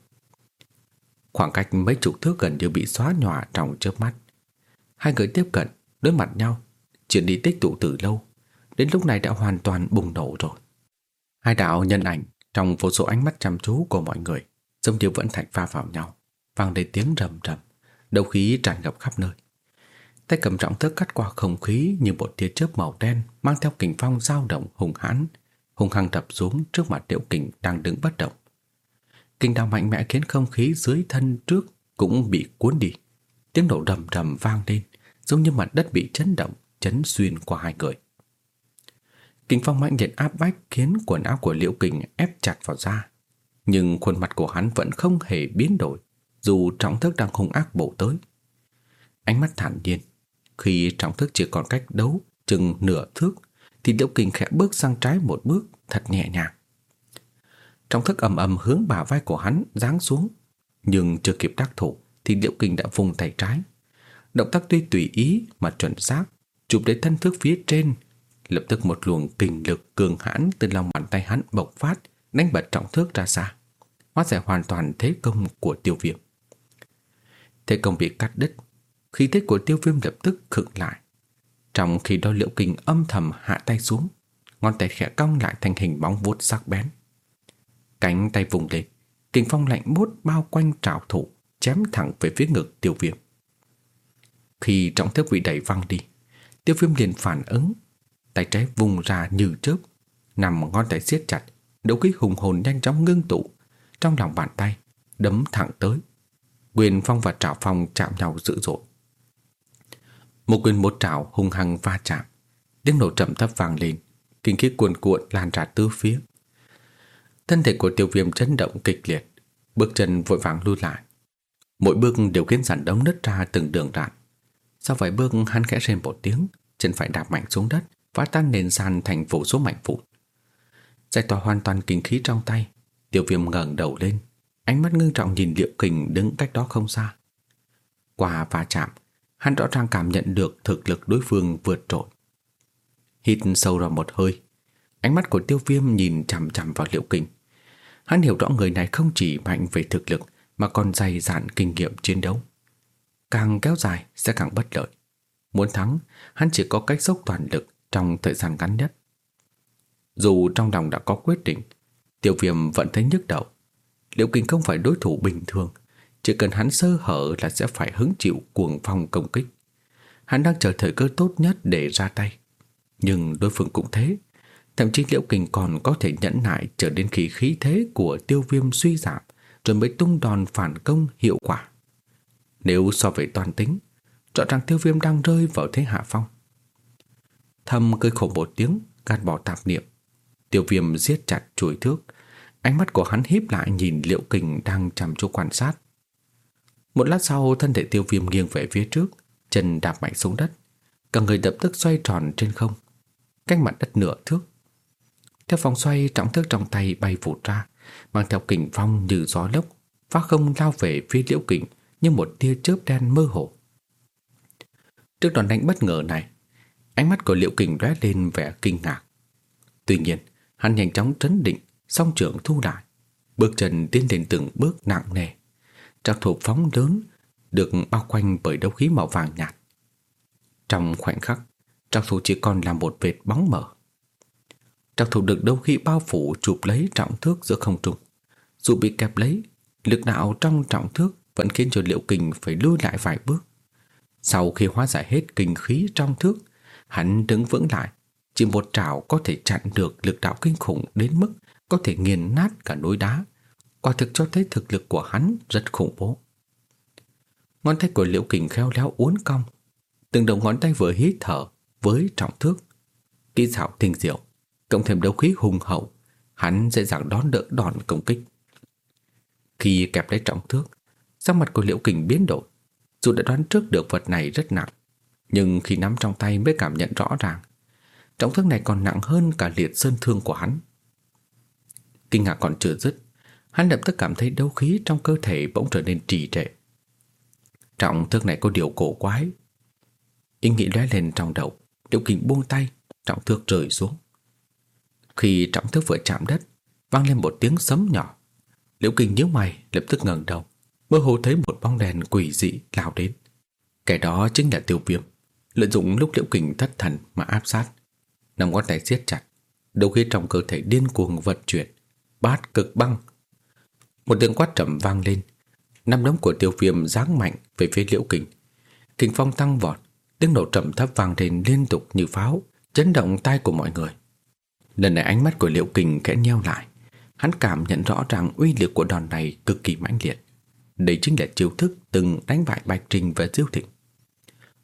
Khoảng cách mấy chục thước gần như bị xóa nhòa trong chớp mắt. Hai người tiếp cận, đối mặt nhau, chuyện đi tích tụ từ lâu, đến lúc này đã hoàn toàn bùng nổ rồi. Hai đạo nhân ảnh trong vô số ánh mắt chăm chú của mọi người giống như vẫn thạch pha vào nhau, vang lên tiếng rầm rầm, đầu khí tràn ngập khắp nơi. Tay cầm trọng thức cắt qua không khí như một tia chớp màu đen mang theo kình phong dao động hùng hãn, hung hăng đập xuống trước mặt Liễu Kình đang đứng bất động. Kinh đao mạnh mẽ khiến không khí dưới thân trước cũng bị cuốn đi. Tiếng nổ rầm rầm vang lên, giống như mặt đất bị chấn động, chấn xuyên qua hai người. Kinh phong mạnh liệt áp bách khiến quần áo của Liễu Kình ép chặt vào da, nhưng khuôn mặt của hắn vẫn không hề biến đổi, dù trọng thức đang hung ác bổ tới. Ánh mắt thản nhiên, khi trọng thức chỉ còn cách đấu chừng nửa thước thì Liễu Kình khẽ bước sang trái một bước thật nhẹ nhàng. Trọng thức ầm ầm hướng bả vai của hắn giáng xuống, nhưng chưa kịp đắc thủ thì Liễu Kình đã vùng tay trái. Động tác tuy tùy ý mà chuẩn xác, chụp đến thân thước phía trên, lập tức một luồng kình lực cường hãn từ lòng bàn tay hắn bộc phát, đánh bật trọng thước ra xa, hóa giải hoàn toàn thế công của Tiêu Viêm. Thế công bị cắt đứt, khí thế của Tiêu Viêm lập tức khựng lại. Trong khi đó liệu Kình âm thầm hạ tay xuống, ngón tay khẽ cong lại thành hình bóng vuốt sắc bén. Cánh tay vùng lên, kình phong lạnh buốt bao quanh trảo thủ, chém thẳng về phía ngực Tiêu Viêm. Khi trọng thước bị đẩy văng đi, Tiêu Viêm liền phản ứng, tay trái vùng ra như chớp, nằm ngón tay siết chặt, đấu khí hùng hồn nhanh chóng ngưng tụ trong lòng bàn tay, đấm thẳng tới. Quyền phong và trảo phong chạm nhau dữ dội. Một quyền một trảo hung hăng va chạm, tiếng nổ trầm thấp vang lên, kinh khí cuồn cuộn lan ra tứ phía. Thân thể của tiêu viêm chấn động kịch liệt, bước chân vội vàng lui lại. Mỗi bước đều khiến sàn đống nứt ra từng đường rạn. Sau vài bước hắn khẽ rên một tiếng, chân phải đạp mạnh xuống đất, phá tan nền sàn thành vô số mảnh vụn. Giải tỏa hoàn toàn kinh khí trong tay, tiêu viêm ngẩng đầu lên, ánh mắt ngưng trọng nhìn Liệu Kình đứng cách đó không xa. Qua va chạm, Hắn rõ ràng cảm nhận được thực lực đối phương vượt trội. Hít sâu ra một hơi, ánh mắt của tiêu viêm nhìn chằm chằm vào liệu kình. Hắn hiểu rõ người này không chỉ mạnh về thực lực mà còn dày dạn kinh nghiệm chiến đấu. Càng kéo dài sẽ càng bất lợi. Muốn thắng, hắn chỉ có cách dốc toàn lực trong thời gian ngắn nhất. Dù trong lòng đã có quyết định, tiêu viêm vẫn thấy nhức đầu. Liệu kinh không phải đối thủ bình thường, chỉ cần hắn sơ hở là sẽ phải hứng chịu cuồng phong công kích. Hắn đang chờ thời cơ tốt nhất để ra tay. Nhưng đối phương cũng thế. Thậm chí Liễu Kình còn có thể nhẫn nại chờ đến khi khí thế của tiêu viêm suy giảm rồi mới tung đòn phản công hiệu quả. Nếu so về toàn tính, rõ ràng tiêu viêm đang rơi vào thế hạ phong. Thầm cười khổ một tiếng, gạt bỏ tạp niệm. Tiêu viêm giết chặt chuỗi thước, ánh mắt của hắn híp lại nhìn Liễu Kình đang chăm chú quan sát. Một lát sau thân thể tiêu viêm nghiêng về phía trước Chân đạp mạnh xuống đất Cả người lập tức xoay tròn trên không Cách mặt đất nửa thước Theo vòng xoay trọng thước trong tay bay vụt ra Mang theo kình phong như gió lốc Phá không lao về phía liễu kình Như một tia chớp đen mơ hồ Trước đòn đánh bất ngờ này Ánh mắt của liễu kình lóe lên vẻ kinh ngạc. Tuy nhiên, Hắn nhanh chóng trấn định, Song trưởng thu lại. Bước chân tiến lên từng bước nặng nề. Trạc thủ phóng lớn Được bao quanh bởi đấu khí màu vàng nhạt. Trong khoảnh khắc Trạc thủ chỉ còn là một vệt bóng mờ. Trạc thủ được đấu khí bao phủ Chụp lấy trọng thước giữa không trung. Dù bị kẹp lấy, Lực đạo trong trọng thước Vẫn khiến cho liệu kình phải lùi lại vài bước. Sau khi hóa giải hết kinh khí trong thước Hắn đứng vững lại. Chỉ một trảo có thể chặn được lực đạo kinh khủng đến mức có thể nghiền nát cả núi đá. Quả thực cho thấy thực lực của hắn rất khủng bố. Ngón tay của Liễu Kình khéo léo uốn cong, từng đầu ngón tay vừa hít thở với trọng thước, kỹ xảo tinh diệu, cộng thêm đấu khí hùng hậu, hắn dễ dàng đón đỡ đòn công kích. Khi kẹp lấy trọng thước, sắc mặt của Liễu Kình biến đổi, dù đã đoán trước được vật này rất nặng, nhưng khi nắm trong tay mới cảm nhận rõ ràng, trọng thương này còn nặng hơn cả liệt sơn thương của hắn. Kinh ngạc còn chưa dứt, Hắn lập tức cảm thấy đấu khí trong cơ thể bỗng trở nên trì trệ. Trọng thương này có điều cổ quái. Ý nghĩ lóe lên trong đầu, Liễu Kình buông tay, trọng thước rơi xuống. Khi trọng thước vừa chạm đất, vang lên một tiếng sấm nhỏ. Liễu Kình nhíu mày, lập tức ngẩng đầu, mơ hồ thấy một bóng đèn quỷ dị lao đến. Kẻ đó chính là Tiêu Viêm, lợi dụng lúc Liễu Kình thất thần mà áp sát. Nằm ngón tay siết chặt, đầu khí trong cơ thể điên cuồng vận chuyển, bát cực băng. Một tiếng quát trầm vang lên Năm đấm của tiêu viêm giáng mạnh về phía liễu kình. Kình phong tăng vọt Tiếng nổ trầm thấp vang lên liên tục như pháo Chấn động tai của mọi người. Lần này ánh mắt của liễu kình khẽ nheo lại Hắn cảm nhận rõ ràng uy lực của đòn này cực kỳ mãnh liệt. Đây chính là chiêu thức từng đánh bại Bạch Trình và Diêu Thịnh.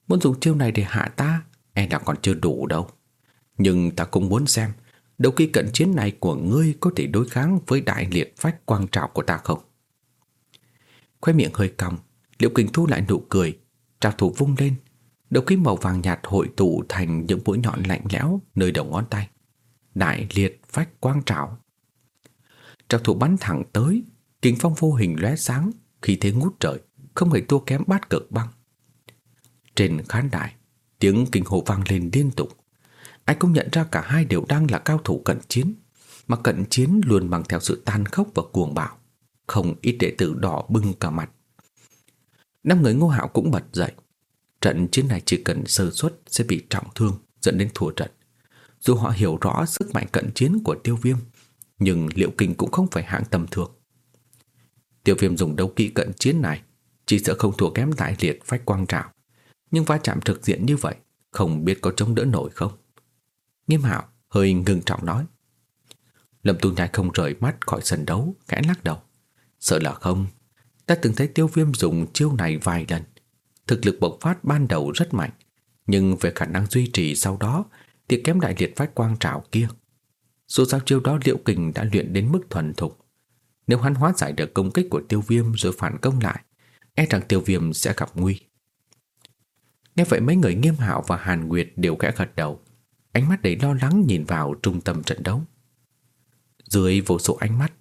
Muốn dùng chiêu này để hạ ta E là còn chưa đủ đâu Nhưng ta cũng muốn xem Đấu khi cận chiến này của ngươi có thể đối kháng với đại liệt phách quang trạo của ta không? Khoe miệng hơi cong, Liễu Kình thu lại nụ cười, trào thủ vung lên, đấu khí màu vàng nhạt hội tụ thành những mũi nhọn lạnh lẽo nơi đầu ngón tay. Đại liệt phách quang trảo, Trào thủ bắn thẳng tới, kinh phong vô hình lóe sáng, khi thế ngút trời, không hề thua kém bát cực băng. Trên khán đài, tiếng kinh hồ vang lên liên tục. Anh cũng nhận ra cả hai đều đang là cao thủ cận chiến Mà cận chiến luôn mang theo sự tan khốc và cuồng bạo. Không ít đệ tử đỏ bưng cả mặt. Năm người ngô hạo cũng bật dậy. Trận chiến này chỉ cần sơ suất sẽ bị trọng thương dẫn đến thua trận. Dù họ hiểu rõ sức mạnh cận chiến của tiêu viêm Nhưng liệu kinh cũng không phải hạng tầm thường. Tiêu viêm dùng đấu kỹ cận chiến này Chỉ sợ không thua kém đại liệt phách quang trào nhưng va chạm trực diện như vậy, Không biết có chống đỡ nổi không? Nghiêm hạo hơi ngừng trọng nói. Lâm tu nhai không rời mắt khỏi sân đấu, Khẽ lắc đầu. Sợ là không. Ta từng thấy tiêu viêm dùng chiêu này vài lần. Thực lực bộc phát ban đầu rất mạnh, Nhưng về khả năng duy trì sau đó Thì kém đại liệt phát quang trảo kia. Dù sao chiêu đó liệu kình đã luyện đến mức thuần thục. Nếu hắn hóa giải được công kích của tiêu viêm Rồi phản công lại E rằng tiêu viêm sẽ gặp nguy. Nghe vậy mấy người nghiêm hạo và hàn nguyệt đều khẽ gật đầu Ánh mắt đầy lo lắng nhìn vào trung tâm trận đấu Dưới vô số ánh mắt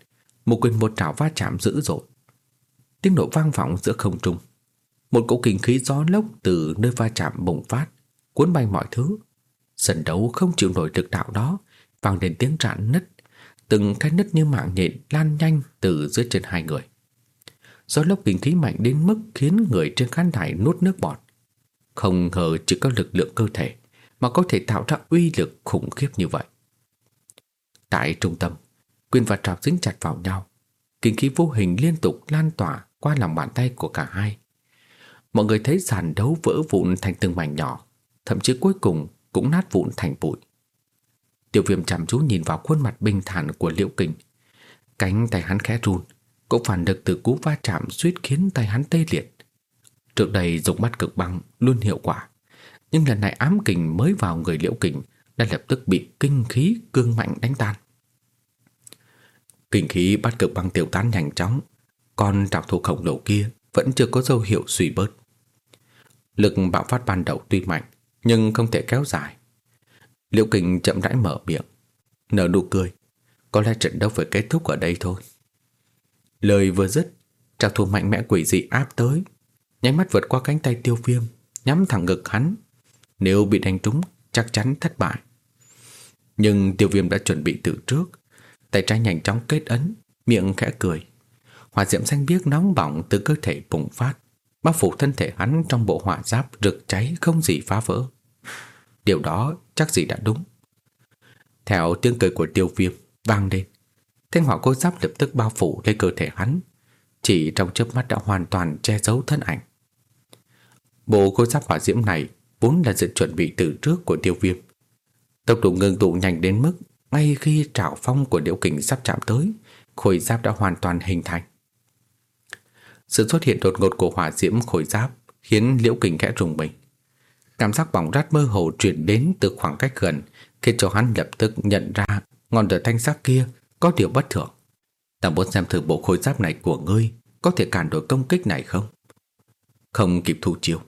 Một quyền một trảo va chạm dữ dội Tiếng nổ vang vọng giữa không trung Một cỗ kinh khí gió lốc từ nơi va chạm bùng phát, cuốn bay mọi thứ. Sân đấu không chịu nổi lực đạo đó, vang lên tiếng rạn nứt, từng cái nứt như mạng nhện lan nhanh từ dưới chân hai người. Gió lốc kinh khí mạnh đến mức khiến người trên khán đài nuốt nước bọt. Không ngờ chỉ có lực lượng cơ thể mà có thể tạo ra uy lực khủng khiếp như vậy. Tại trung tâm, Quyên và Trọc dính chặt vào nhau, kinh khí vô hình liên tục lan tỏa qua lòng bàn tay của cả hai. Mọi người thấy sàn đấu vỡ vụn thành từng mảnh nhỏ, thậm chí cuối cùng cũng nát vụn thành bụi. Tiểu viêm chăm chú nhìn vào khuôn mặt bình thản của Liễu Kình. Cánh tay hắn khẽ run, cũng phản lực từ cú va chạm suýt khiến tay hắn tê liệt. Trước đây dùng bắt cực băng luôn hiệu quả, nhưng lần này ám kình mới vào người Liễu Kình đã lập tức bị kinh khí cương mạnh đánh tan. Kinh khí bắt cực băng tiêu tán nhanh chóng, còn trọc thủ khổng lồ kia vẫn chưa có dấu hiệu suy bớt. Lực bạo phát ban đầu tuy mạnh, nhưng không thể kéo dài. Liễu Kình chậm rãi mở miệng, nở nụ cười, có lẽ trận đấu phải kết thúc ở đây thôi. Lời vừa dứt, trạc thủ mạnh mẽ quỷ dị áp tới, nháy mắt vượt qua cánh tay tiêu viêm, nhắm thẳng ngực hắn. Nếu bị đánh trúng, chắc chắn thất bại. Nhưng tiêu viêm đã chuẩn bị từ trước, tay trái nhanh chóng kết ấn, miệng khẽ cười. Hỏa diễm xanh biếc nóng bỏng từ cơ thể bùng phát, bao phủ thân thể hắn trong bộ hỏa giáp rực cháy không gì phá vỡ. Điều đó chắc gì đã đúng. Theo tiếng cười của tiêu viêm vang lên, thanh hỏa cô giáp lập tức bao phủ lấy cơ thể hắn, chỉ trong chớp mắt đã hoàn toàn che giấu thân ảnh. Bộ khối giáp hỏa diễm này vốn là sự chuẩn bị từ trước của tiêu viêm. Tốc độ ngưng tụ nhanh đến mức ngay khi trảo phong của điệu kình sắp chạm tới, khối giáp đã hoàn toàn hình thành. Sự xuất hiện đột ngột của hỏa diễm khối giáp khiến liễu kình khẽ rùng mình. Cảm giác bỏng rát mơ hồ truyền đến từ khoảng cách gần khiến cho hắn lập tức nhận ra ngọn lửa thanh sắc kia có điều bất thường. Ta muốn xem thử bộ khối giáp này của ngươi có thể cản được công kích này không? Không kịp thu chiều,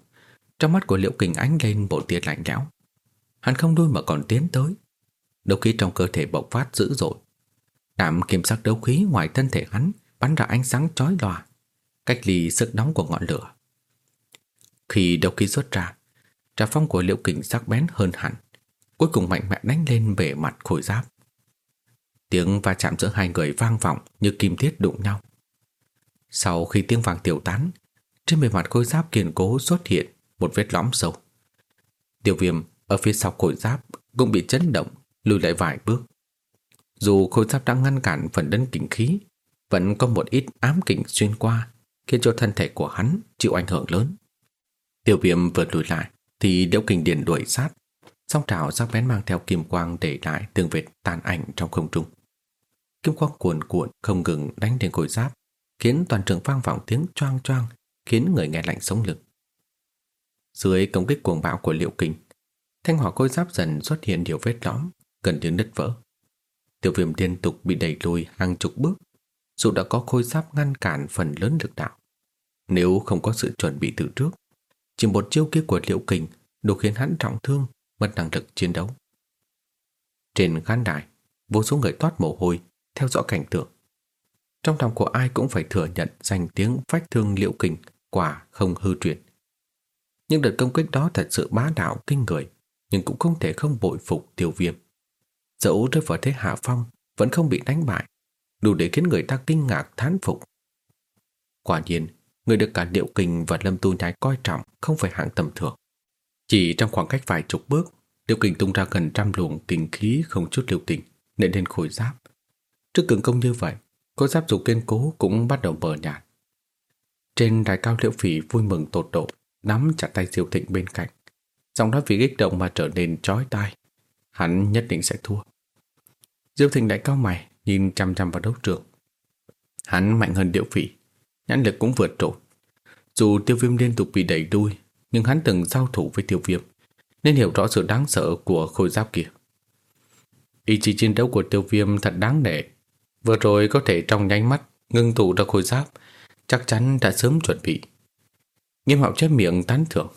trong mắt của Liễu Kình ánh lên bộ tia lạnh lẽo. Hắn không đuôi mà còn tiến tới. Đấu khí trong cơ thể bộc phát dữ dội. Đạm kiểm sắc đấu khí ngoài thân thể hắn bắn ra ánh sáng chói lòa, cách ly sức nóng của ngọn lửa. Khi đấu khí xuất ra, trà phong của Liễu Kình sắc bén hơn hẳn, cuối cùng mạnh mẽ đánh lên bề mặt khối giáp. Tiếng va chạm giữa hai người vang vọng như kim thiết đụng nhau. Sau khi tiếng vàng tiêu tán, trên bề mặt khôi giáp kiên cố xuất hiện một vết lõm sâu. Tiêu viêm ở phía sau khôi giáp cũng bị chấn động, lùi lại vài bước. Dù khôi giáp đã ngăn cản phần đấn kinh khí, vẫn có một ít ám kình xuyên qua, khiến cho thân thể của hắn chịu ảnh hưởng lớn. Tiêu viêm vừa lùi lại, thì điệu kình điện đuổi sát, song trào sắc bén mang theo kim quang để lại từng vệt tàn ảnh trong không trung. Kim quang cuồn cuộn không ngừng đánh đến khối giáp, khiến toàn trường vang vọng tiếng choang choang, khiến người nghe lạnh sống lưng. Dưới công kích cuồng bạo của Liệu Kình, thanh hỏa côi giáp dần xuất hiện nhiều vết lõm, gần như nứt vỡ. Tiểu viêm liên tục bị đẩy lùi hàng chục bước, dù đã có khôi giáp ngăn cản phần lớn lực đạo. Nếu không có sự chuẩn bị từ trước, chỉ một chiêu kia của Liệu Kình đủ khiến hắn trọng thương, mất năng lực chiến đấu. Trên khán đài, vô số người toát mồ hôi, theo dõi cảnh tượng. Trong lòng của ai cũng phải thừa nhận danh tiếng phách thương Liệu Kình quả không hư truyền. Nhưng đợt công kích đó thật sự bá đạo kinh người, nhưng cũng không thể không bội phục tiêu viêm. Dẫu rơi vào thế hạ phong, vẫn không bị đánh bại, đủ để khiến người ta kinh ngạc thán phục. Quả nhiên, người được cả Điệu Kình và Lâm Tu Nhái coi trọng không phải hạng tầm thường. Chỉ trong khoảng cách vài chục bước, Điệu Kình tung ra gần trăm luồng kinh khí không chút lưu tình, nện lên khối giáp. Trước cường công như vậy, có giáp dù kiên cố cũng bắt đầu bờ nhạt. Trên đài cao liễu phỉ vui mừng tột độ, nắm chặt tay Diêu Thịnh bên cạnh. Giọng nói vì kích động mà trở nên chói tai. Hắn nhất định sẽ thua. Diêu Thịnh lại cao mày, nhìn chăm chăm vào đấu trường. Hắn mạnh hơn Điệu Phỉ, nhãn lực cũng vượt trội. Dù Tiêu Viêm liên tục bị đẩy đuôi, nhưng hắn từng giao thủ với Tiêu Viêm, nên hiểu rõ sự đáng sợ của khối giáp kia. Ý chí chiến đấu của Tiêu Viêm thật đáng nể. Vừa rồi có thể trong nháy mắt ngưng tụ ra khối giáp, chắc chắn đã sớm chuẩn bị. Nghiêm hạo chép miệng tán thưởng.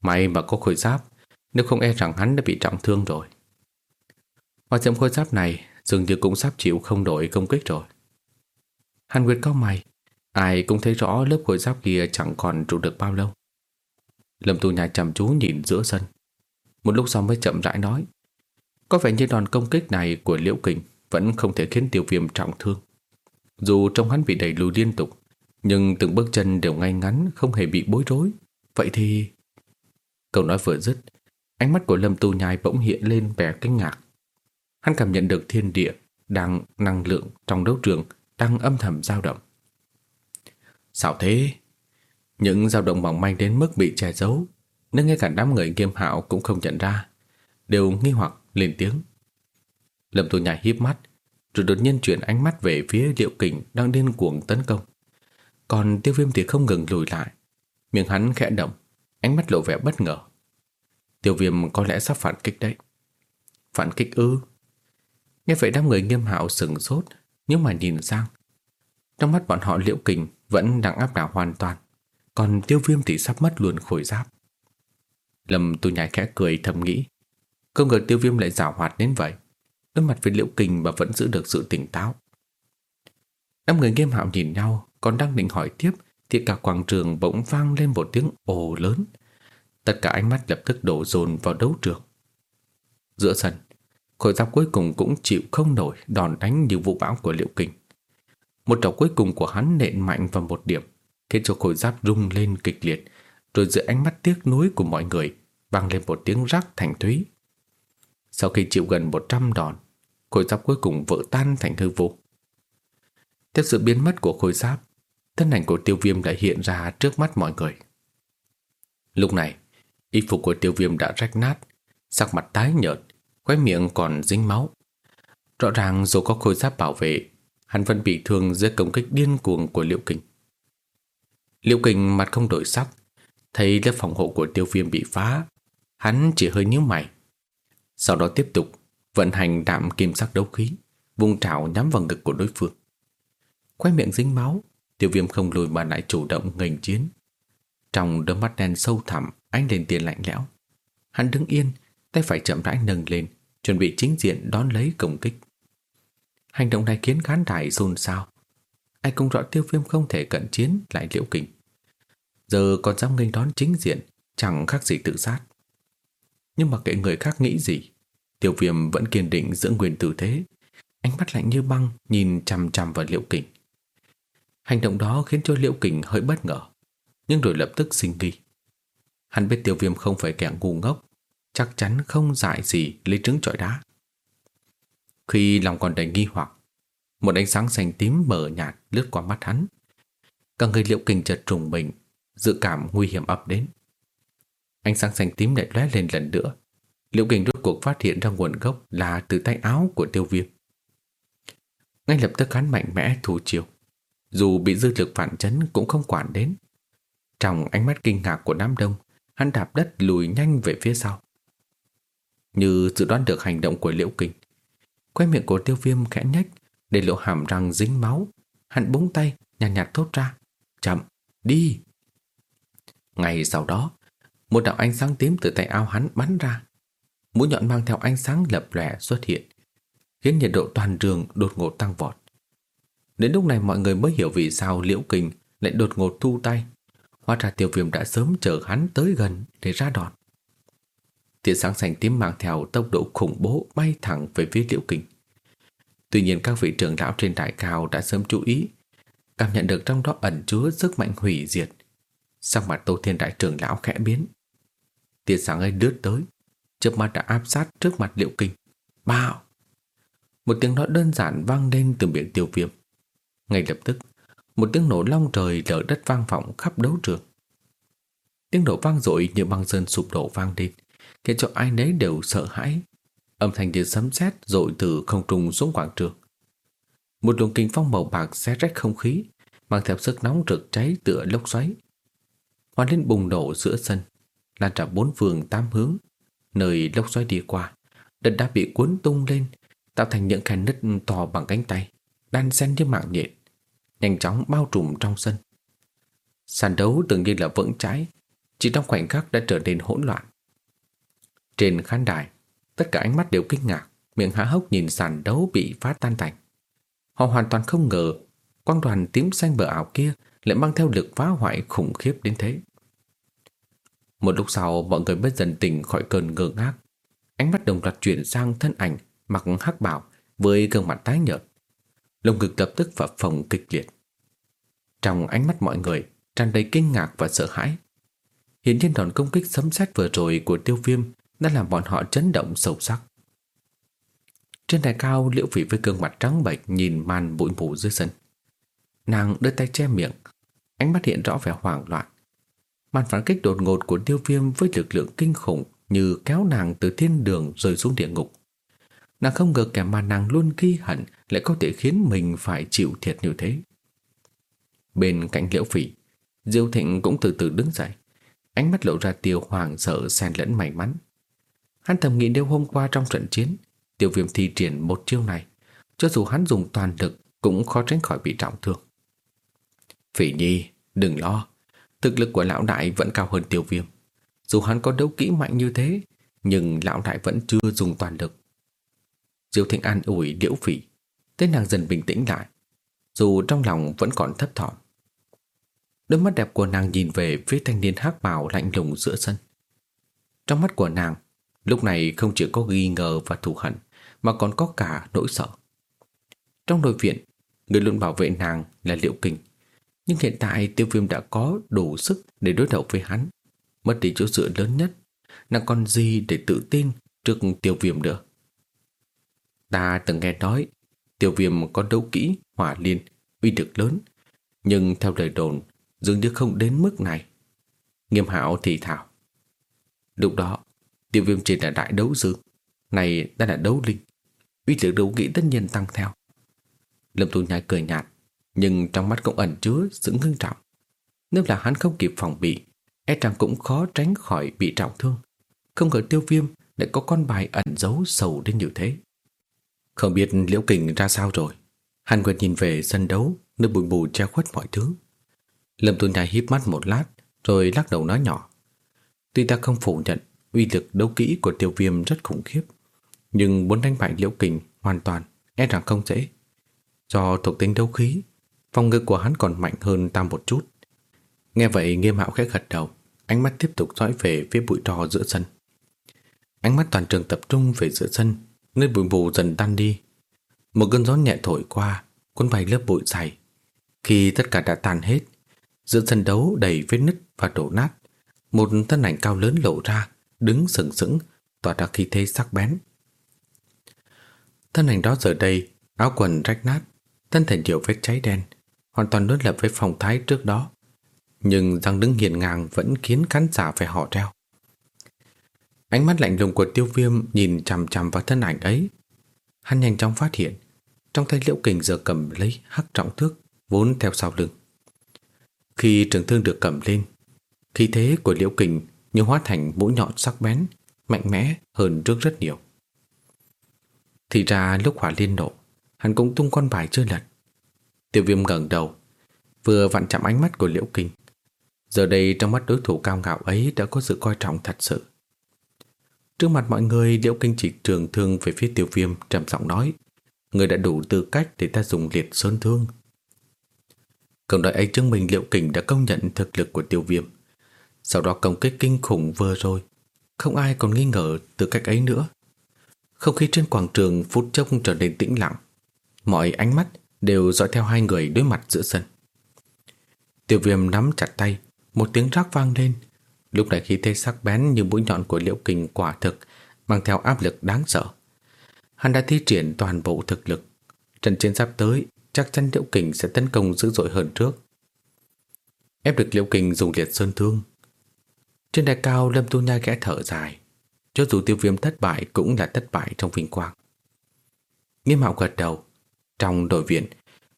May mà có khôi giáp, nếu không e rằng hắn đã bị trọng thương rồi. Hoa diệm khôi giáp này dường như cũng sắp chịu không đổi công kích rồi. Hàn Nguyệt cao mày, ai cũng thấy rõ lớp khôi giáp kia chẳng còn trụ được bao lâu. Lâm Tu nhà chăm chú nhìn giữa sân Một lúc sau mới chậm rãi nói Có vẻ như đòn công kích này của Liễu Kình vẫn không thể khiến tiêu viêm trọng thương. Dù trong hắn bị đẩy lùi liên tục, Nhưng từng bước chân đều ngay ngắn, Không hề bị bối rối. Vậy thì... Câu nói vừa dứt, Ánh mắt của Lâm Tu Nhai bỗng hiện lên vẻ kinh ngạc. Hắn cảm nhận được thiên địa Đang năng lượng trong đấu trường Đang âm thầm dao động. Sao thế? Những dao động mỏng manh đến mức bị che giấu, Nên ngay cả đám người nghiêm hạo cũng không nhận ra, Đều nghi hoặc lên tiếng. Lâm Tô Nhã híp mắt, Rồi đột nhiên chuyển ánh mắt về phía Liệu Kình Đang điên cuồng tấn công. Còn tiêu viêm thì không ngừng lùi lại, Miệng hắn khẽ động, Ánh mắt lộ vẻ bất ngờ. Tiêu viêm có lẽ sắp phản kích đấy. Phản kích ư? Nghe vậy đám người nghiêm hạo sừng sốt, Nhưng mà nhìn sang, Trong mắt bọn họ liễu kình Vẫn đang áp đảo hoàn toàn, Còn tiêu viêm thì sắp mất luôn khối giáp. Lâm tu nhai khẽ cười thầm nghĩ, Không ngờ tiêu viêm lại giảo hoạt đến vậy. Đối mặt với liễu kình mà vẫn giữ được sự tỉnh táo. Năm người nghiêm hạo nhìn nhau, Còn đang định hỏi tiếp Thì cả quảng trường bỗng vang lên một tiếng ồ lớn. Tất cả ánh mắt lập tức đổ dồn vào đấu trường. Giữa sân, Khối giáp cuối cùng cũng chịu không nổi, Đòn đánh như vụ bão của liệu kình. Một trọc cuối cùng của hắn nện mạnh vào một điểm, Khiến cho khối giáp rung lên kịch liệt, Rồi giữa ánh mắt tiếc nuối của mọi người vang lên một tiếng rắc thành thúy. Sau khi chịu gần 100 đòn Khối giáp cuối cùng vỡ tan thành hư vô. Theo sự biến mất của khối giáp, Thân ảnh của tiêu viêm đã hiện ra trước mắt mọi người. Lúc này, Y phục của tiêu viêm đã rách nát, Sắc mặt tái nhợt, Khóe miệng còn dính máu. Rõ ràng dù có khôi giáp bảo vệ, Hắn vẫn bị thương dưới công kích điên cuồng của Liễu Kình. Liễu Kình mặt không đổi sắc, Thấy lớp phòng hộ của tiêu viêm bị phá, Hắn chỉ hơi nhíu mày. Sau đó tiếp tục Vận hành đạm kim sắc đấu khí vung trảo nhắm vào ngực của đối phương. Khóe miệng dính máu, Tiêu viêm không lùi mà lại chủ động nghênh chiến. Trong đôi mắt đen sâu thẳm, Ánh lên tiền lạnh lẽo. Hắn đứng yên, Tay phải chậm rãi nâng lên, Chuẩn bị chính diện đón lấy công kích. Hành động này khiến khán đài xôn xao. Ai cũng rõ tiêu viêm không thể cận chiến lại liễu kình. Giờ còn dám nghênh đón chính diện, Chẳng khác gì tự sát. Nhưng mà kệ người khác nghĩ gì Tiêu viêm vẫn kiên định giữ nguyên tư thế. Ánh mắt lạnh như băng Nhìn chằm chằm vào liễu kình. Hành động đó khiến cho liễu kình hơi bất ngờ, Nhưng rồi lập tức sinh nghi. Hắn biết tiêu viêm không phải kẻ ngu ngốc, Chắc chắn không dại gì lấy trứng trọi đá. Khi lòng còn đầy nghi hoặc, Một ánh sáng xanh tím mờ nhạt lướt qua mắt hắn. Cả người liệu Kình chợt trùng mình, Dự cảm nguy hiểm ập đến. Ánh sáng xanh tím lại lóe lên lần nữa Liễu Kình rốt cuộc phát hiện ra nguồn gốc Là từ tay áo của tiêu viêm. Ngay lập tức hắn mạnh mẽ thủ chiều Dù bị dư lực phản chấn Cũng không quản đến. Trong ánh mắt kinh ngạc của đám đông Hắn đạp đất lùi nhanh về phía sau. Như dự đoán được hành động của Liễu Kình, Quay miệng của tiêu viêm khẽ nhách Để lộ hàm răng dính máu. Hắn búng tay nhạt nhạt thốt ra Chậm, đi. Ngay sau đó Một đạo ánh sáng tím từ tay áo hắn bắn ra. Mũi nhọn mang theo ánh sáng lập lẻ xuất hiện Khiến nhiệt độ toàn trường đột ngột tăng vọt Đến lúc này mọi người mới hiểu vì sao Liễu Kinh lại đột ngột thu tay Hóa ra tiêu viêm đã sớm chờ hắn tới gần để ra đòn. Tia sáng xanh tím mang theo tốc độ khủng bố bay thẳng về phía liễu kinh. Tuy nhiên các vị trưởng lão trên đại cao đã sớm chú ý, cảm nhận được trong đó ẩn chứa sức mạnh hủy diệt. Sắc mặt Tô Thiên Đại trưởng lão khẽ biến. Tia sáng ấy đứt tới, chớp mắt đã áp sát trước mặt liệu kinh. Bạo! Một tiếng nói đơn giản vang lên từ miệng tiêu viêm. Ngay lập tức, một tiếng nổ long trời lở đất vang vọng khắp đấu trường. Tiếng nổ vang dội như băng sơn sụp đổ vang lên, khiến cho ai nấy đều sợ hãi. Âm thanh như sấm sét dội từ không trung xuống quảng trường. Một luồng kinh phong màu bạc xé rách không khí, mang theo sức nóng rực cháy tựa lốc xoáy. Hoàn lên bùng nổ giữa sân, lan ra bốn phương tám hướng, nơi lốc xoáy đi qua, đất đã bị cuốn tung lên, tạo thành những khe nứt to bằng cánh tay, đan xen như mạng nhện nhanh chóng bao trùm trong sân. Sàn đấu tưởng như là vững chãi, chỉ trong khoảnh khắc đã trở nên hỗn loạn. Trên khán đài, tất cả ánh mắt đều kinh ngạc, miệng há hốc nhìn sàn đấu bị phá tan tành. Họ hoàn toàn không ngờ quang đoàn tím xanh bờ ảo kia lại mang theo lực phá hoại khủng khiếp đến thế. Một lúc sau, mọi người mới dần tỉnh khỏi cơn ngơ ngác. Ánh mắt đồng loạt chuyển sang thân ảnh Mặc hắc bào với gương mặt tái nhợt. Lồng ngực lập tức phập phồng kịch liệt. Trong ánh mắt mọi người tràn đầy kinh ngạc và sợ hãi. Hiện nhiên đòn công kích sấm sét vừa rồi của tiêu viêm Đã làm bọn họ chấn động sâu sắc. Trên đài cao, liễu phỉ với gương mặt trắng bệch Nhìn màn bụi mù dưới sân. Nàng đưa tay che miệng, Ánh mắt hiện rõ vẻ hoảng loạn. Màn phản kích đột ngột của tiêu viêm Với lực lượng kinh khủng Như kéo nàng từ thiên đường rơi xuống địa ngục. Nàng không ngờ kẻ mà nàng luôn ghi hận Lại có thể khiến mình phải chịu thiệt như thế. Bên cạnh liễu phỉ, Diêu Thịnh cũng từ từ đứng dậy. Ánh mắt lộ ra tiêu hoàng sợ xen lẫn may mắn. Hắn thầm nghĩ nếu hôm qua trong trận chiến, Tiêu viêm thi triển một chiêu này, Cho dù hắn dùng toàn lực Cũng khó tránh khỏi bị trọng thương. Phỉ nhi, đừng lo. Thực lực của lão đại vẫn cao hơn tiêu viêm Dù hắn có đấu kỹ mạnh như thế Nhưng lão đại vẫn chưa dùng toàn lực Diêu Thịnh an ủi điễu phỉ tên nàng dần bình tĩnh lại Dù trong lòng vẫn còn thấp thỏm Đôi mắt đẹp của nàng nhìn về phía thanh niên hắc bào lạnh lùng giữa sân. Trong mắt của nàng, lúc này không chỉ có nghi ngờ và thù hận, mà còn có cả nỗi sợ. Trong nội viện, người luôn bảo vệ nàng là Liệu Kinh. Nhưng hiện tại tiêu viêm đã có đủ sức để đối đầu với hắn. Mất đi chỗ dựa lớn nhất, nàng còn gì để tự tin trước tiêu viêm được. Ta từng nghe nói tiêu viêm có đấu kỹ, hỏa liên, uy lực lớn. Nhưng theo lời đồn, dường như không đến mức này. Nghiêm hạo thì thảo. Lúc đó, tiêu viêm chỉ là đại đấu dương, này đã là đấu linh. Uy lực đấu kỹ tất nhiên tăng theo. Lâm Tu Nhai cười nhạt, nhưng trong mắt cũng ẩn chứa sự ngưng trọng. Nếu là hắn không kịp phòng bị, e rằng cũng khó tránh khỏi bị trọng thương. Không ngờ tiêu viêm lại có con bài ẩn giấu sầu đến như thế. Không biết liễu kình ra sao rồi. Hàn Nguyệt nhìn về sân đấu, nơi bụi bù che khuất mọi thứ. Lâm Tu Nhai híp mắt một lát Rồi lắc đầu nói nhỏ Tuy ta không phủ nhận uy lực đấu kỹ của tiêu viêm rất khủng khiếp Nhưng muốn đánh bại liễu kình hoàn toàn E rằng không dễ Do thuộc tính đấu khí Phòng ngự của hắn còn mạnh hơn ta một chút. Nghe vậy, nghiêm hạo khẽ gật đầu, Ánh mắt tiếp tục dõi về phía bụi trò giữa sân. Ánh mắt toàn trường tập trung về giữa sân, Nơi bụi mù dần tan đi. Một cơn gió nhẹ thổi qua, Cuốn bay lớp bụi dày. Khi tất cả đã tan hết, Giữa sân đấu đầy vết nứt và đổ nát, Một thân ảnh cao lớn lộ ra, Đứng sừng sững, Tỏa ra khí thế sắc bén. Thân ảnh đó giờ đây, Áo quần rách nát, Thân thể nhiều vết cháy đen. Hoàn toàn đối lập với phong thái trước đó Nhưng răng đứng hiền ngang Vẫn khiến khán giả phải họ treo Ánh mắt lạnh lùng của tiêu viêm Nhìn chằm chằm vào thân ảnh ấy Hắn nhanh chóng phát hiện Trong tay liễu kình giờ cầm lấy hắc trọng thước Vốn theo sau lưng khi trường thương được cầm lên, khí thế của liễu kình như hóa thành mũi nhọn sắc bén, mạnh mẽ hơn trước rất nhiều. Thì ra lúc hỏa liên nộ, hắn cũng tung con bài chưa lật. Tiêu viêm ngẩng đầu, vừa vặn chạm ánh mắt của liễu kinh. Giờ đây trong mắt đối thủ cao ngạo ấy đã có sự coi trọng thật sự. Trước mặt mọi người, liễu kinh chỉ trường thương về phía Tiêu viêm trầm giọng nói Người đã đủ tư cách để ta dùng liệt sơn thương Công đội ấy chứng minh Liễu Kình đã công nhận thực lực của tiêu viêm. Sau đó công kích kinh khủng vừa rồi, không ai còn nghi ngờ tư cách ấy nữa. Không khí trên quảng trường phút chốc trở nên tĩnh lặng. Mọi ánh mắt đều dõi theo hai người đối mặt giữa sân. Tiêu viêm nắm chặt tay, một tiếng rắc vang lên. Lúc này khí thế sắc bén như mũi nhọn của liễu kình quả thực mang theo áp lực đáng sợ. Hắn đã thi triển toàn bộ thực lực. Trận chiến sắp tới chắc chắn Liễu Kình sẽ tấn công dữ dội hơn trước. Ép được Liễu Kình dùng liệt sơn thương. Trên đài cao Lâm Tu Nhai khẽ thở dài. Cho dù tiêu viêm thất bại cũng là thất bại trong vinh quang. Nghiêm mạo gật đầu. Trong đội viện,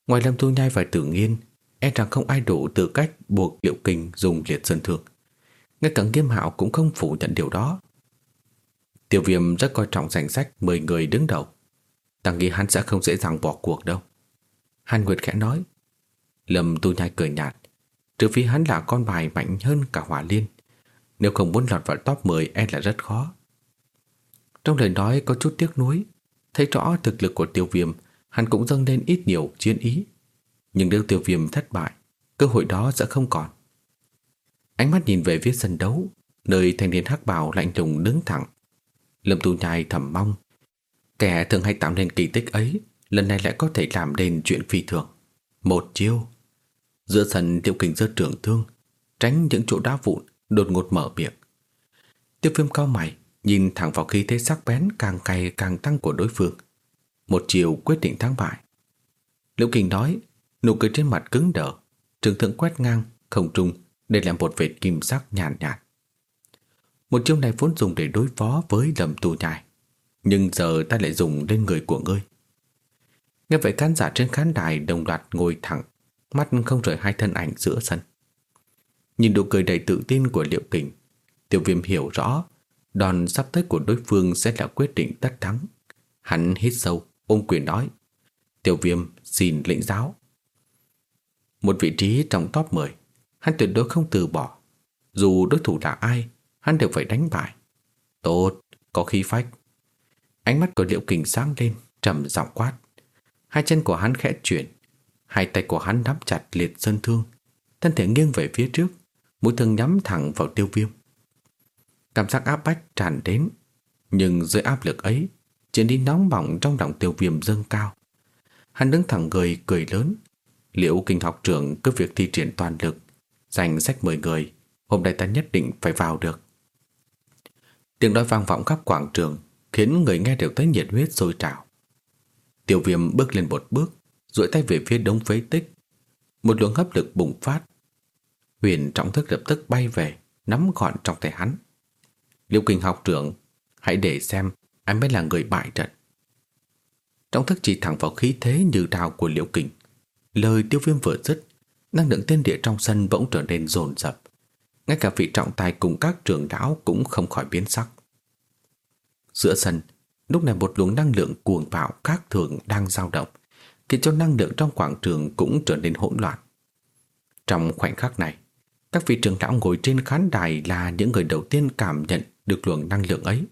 ngoài Lâm Tu Nhai và Tử Nghiên, e rằng không ai đủ tư cách buộc liệu kinh dùng liệt sơn thương. Ngay cả Nghiêm Hạo cũng không phủ nhận điều đó. tiểu viêm rất coi trọng danh sách 10 người đứng đầu. Ta nghĩ hắn sẽ không dễ dàng bỏ cuộc đâu. Hàn Nguyệt khẽ nói Lâm tu nhai cười nhạt Trừ phi hắn là con bài mạnh hơn cả hỏa liên Nếu không muốn lọt vào top 10 E là rất khó Trong lời nói có chút tiếc nuối Thấy rõ thực lực của tiêu viêm Hắn cũng dâng lên ít nhiều chiến ý. Nhưng nếu tiêu viêm thất bại, Cơ hội đó sẽ không còn. Ánh mắt nhìn về phía sân đấu, Nơi thanh niên hắc bào lạnh lùng đứng thẳng. Lâm Tu Nhai thầm mong, Kẻ thường hay tạo nên kỳ tích ấy, Lần này lại có thể làm nên chuyện phi thường. Một chiêu, Giữa sân tiêu kình giơ trưởng thương, Tránh những chỗ đá vụn, Đột ngột mở miệng. Tiêu viêm cao mày, Nhìn thẳng vào khí thế sắc bén càng cay càng tăng của đối phương. Một chiều quyết định thắng bại. Liễu Kình nói Nụ cười trên mặt cứng đờ Trường thượng quét ngang Không trung Để làm một vệt kim sắc nhàn nhạt, nhạt Một chiêu này vốn dùng để đối phó với lầm tù nhai Nhưng giờ ta lại dùng lên người của ngươi. Nghe vậy khán giả trên khán đài đồng loạt ngồi thẳng Mắt không rời hai thân ảnh giữa sân. Nhìn nụ cười đầy tự tin của Liệu Kình Tiểu viêm hiểu rõ Đòn sắp tới của đối phương sẽ là quyết định tất thắng. Hắn hít sâu Ôm quyền nói Tiểu viêm xin lĩnh giáo. Một vị trí trong top 10 Hắn tuyệt đối không từ bỏ. Dù đối thủ là ai Hắn đều phải đánh bại. Tốt, có khí phách. Ánh mắt của Liễu Kình sáng lên trầm giọng quát. Hai chân của hắn khẽ chuyển Hai tay của hắn nắm chặt liệt sơn thương Thân thể nghiêng về phía trước Mũi thương nhắm thẳng vào tiêu viêm. Cảm giác áp bách tràn đến Nhưng dưới áp lực ấy Chiến đi nóng bỏng trong lòng tiêu viêm dâng cao. Hắn đứng thẳng người, cười lớn. Liệu kinh học trưởng cứ việc thi triển toàn lực Giành sách 10 người, Hôm nay ta nhất định phải vào được. Tiếng nói vang vọng khắp quảng trường, Khiến người nghe đều thấy nhiệt huyết sôi trào. Tiêu viêm bước lên một bước, duỗi tay về phía đông phế tích. Một luồng hấp lực bùng phát. Huyền trọng thức lập tức bay về, Nắm gọn trong tay hắn. Liêu kinh học trưởng, Hãy để xem anh mới là người bại trận. Trong thức chỉ thẳng vào khí thế như đào của liễu kình, Lời tiêu viêm vừa dứt, Năng lượng tiên địa trong sân bỗng trở nên rồn rập Ngay cả vị trọng tài cùng các trưởng lão Cũng không khỏi biến sắc. Giữa sân, Lúc này một luồng năng lượng cuồng bạo khác thường đang dao động, Khiến cho năng lượng trong quảng trường cũng trở nên hỗn loạn. Trong khoảnh khắc này, Các vị trưởng lão ngồi trên khán đài Là những người đầu tiên cảm nhận được luồng năng lượng ấy.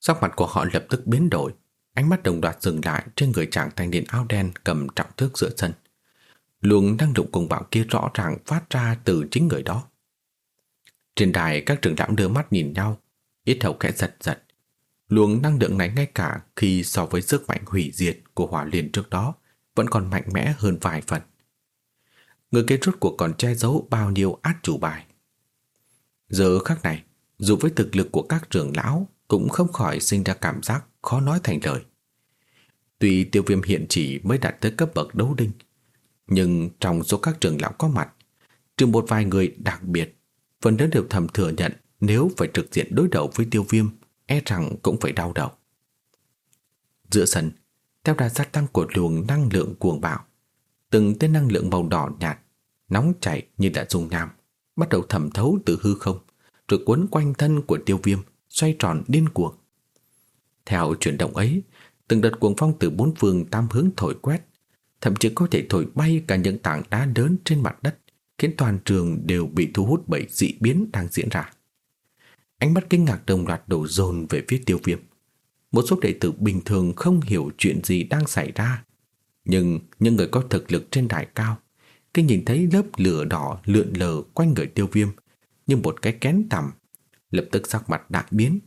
Sắc mặt của họ lập tức biến đổi Ánh mắt đồng loạt dừng lại trên người chàng thanh niên áo đen cầm trọng thước giữa sân Luồng năng lượng cùng bạo kia rõ ràng phát ra từ chính người đó Trên đài các trưởng lão đưa mắt nhìn nhau Ít hầu kẽ giật giật Luồng năng lượng này ngay cả khi so với sức mạnh hủy diệt của hỏa liên trước đó vẫn còn mạnh mẽ hơn vài phần. Người kia rốt cuộc còn che giấu bao nhiêu át chủ bài. Giờ khắc này, dù với thực lực của các trưởng lão cũng không khỏi sinh ra cảm giác khó nói thành lời. Tuy tiêu viêm hiện chỉ mới đạt tới cấp bậc đấu đinh, nhưng trong số các trường lão có mặt, trừ một vài người đặc biệt, phần lớn đều thầm thừa nhận nếu phải trực diện đối đầu với tiêu viêm e rằng cũng phải đau đầu. Giữa sân, theo đà gia tăng của luồng năng lượng cuồng bạo, từng tên năng lượng màu đỏ nhạt, nóng chảy như đã dùng nham, bắt đầu thẩm thấu từ hư không, rồi cuốn quanh thân của tiêu viêm, xoay tròn điên cuồng. Theo chuyển động ấy, từng đợt cuồng phong từ bốn phương tam hướng thổi quét, thậm chí có thể thổi bay cả những tảng đá lớn trên mặt đất, khiến toàn trường đều bị thu hút bởi dị biến đang diễn ra. Ánh mắt kinh ngạc đồng loạt đổ dồn về phía tiêu viêm. Một số đệ tử bình thường không hiểu chuyện gì đang xảy ra. Nhưng những người có thực lực trên đài cao, khi nhìn thấy lớp lửa đỏ lượn lờ quanh người tiêu viêm như một cái kén tầm, lập tức sắc mặt đại biến.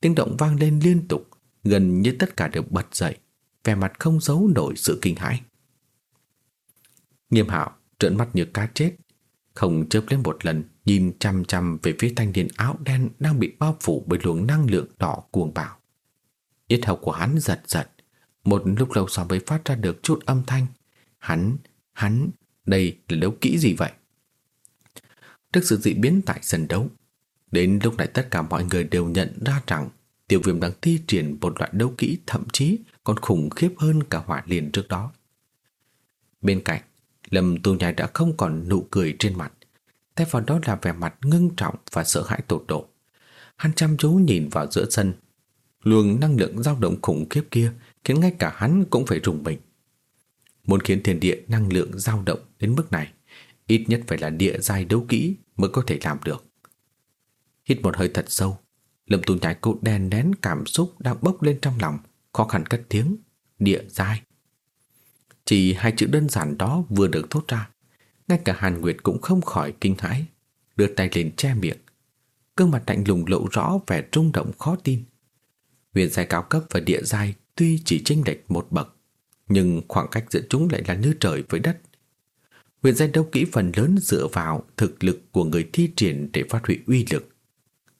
Tiếng động vang lên liên tục, gần như tất cả đều bật dậy, vẻ mặt không giấu nổi sự kinh hãi. Nghiêm hạo trợn mắt như cá chết, không chớp lên một lần nhìn chăm chăm về phía thanh niên áo đen đang bị bao phủ bởi luồng năng lượng đỏ cuồng bạo. Yết hầu của hắn giật giật, một lúc lâu sau mới phát ra được chút âm thanh. Hắn, hắn, đây là đấu kỹ gì vậy? Trước sự dị biến tại sân đấu, đến lúc này tất cả mọi người đều nhận ra rằng tiêu viêm đang thi triển một loại đấu kỹ thậm chí còn khủng khiếp hơn cả hỏa liền trước đó. Bên cạnh, Lâm Tu Nhai đã không còn nụ cười trên mặt. Thay vào đó là vẻ mặt ngưng trọng và sợ hãi tột độ. Hắn chăm chú nhìn vào giữa sân. Luồng năng lượng dao động khủng khiếp kia khiến ngay cả hắn cũng phải rùng mình. Muốn khiến thiên địa năng lượng dao động đến mức này, ít nhất phải là địa giai đấu kỹ mới có thể làm được. Hít một hơi thật sâu, Lâm Tu Nhai cố đèn nén cảm xúc đang bốc lên trong lòng, khó khăn cất tiếng, địa giai. Chỉ hai chữ đơn giản đó vừa được thốt ra, ngay cả Hàn Nguyệt cũng không khỏi kinh hãi, đưa tay lên che miệng. gương mặt lạnh lùng lộ rõ vẻ rung động khó tin. Huyền giai cao cấp và địa giai tuy chỉ chênh lệch một bậc, nhưng khoảng cách giữa chúng lại là như trời với đất. Huyền giai đấu kỹ phần lớn dựa vào thực lực của người thi triển để phát huy uy lực,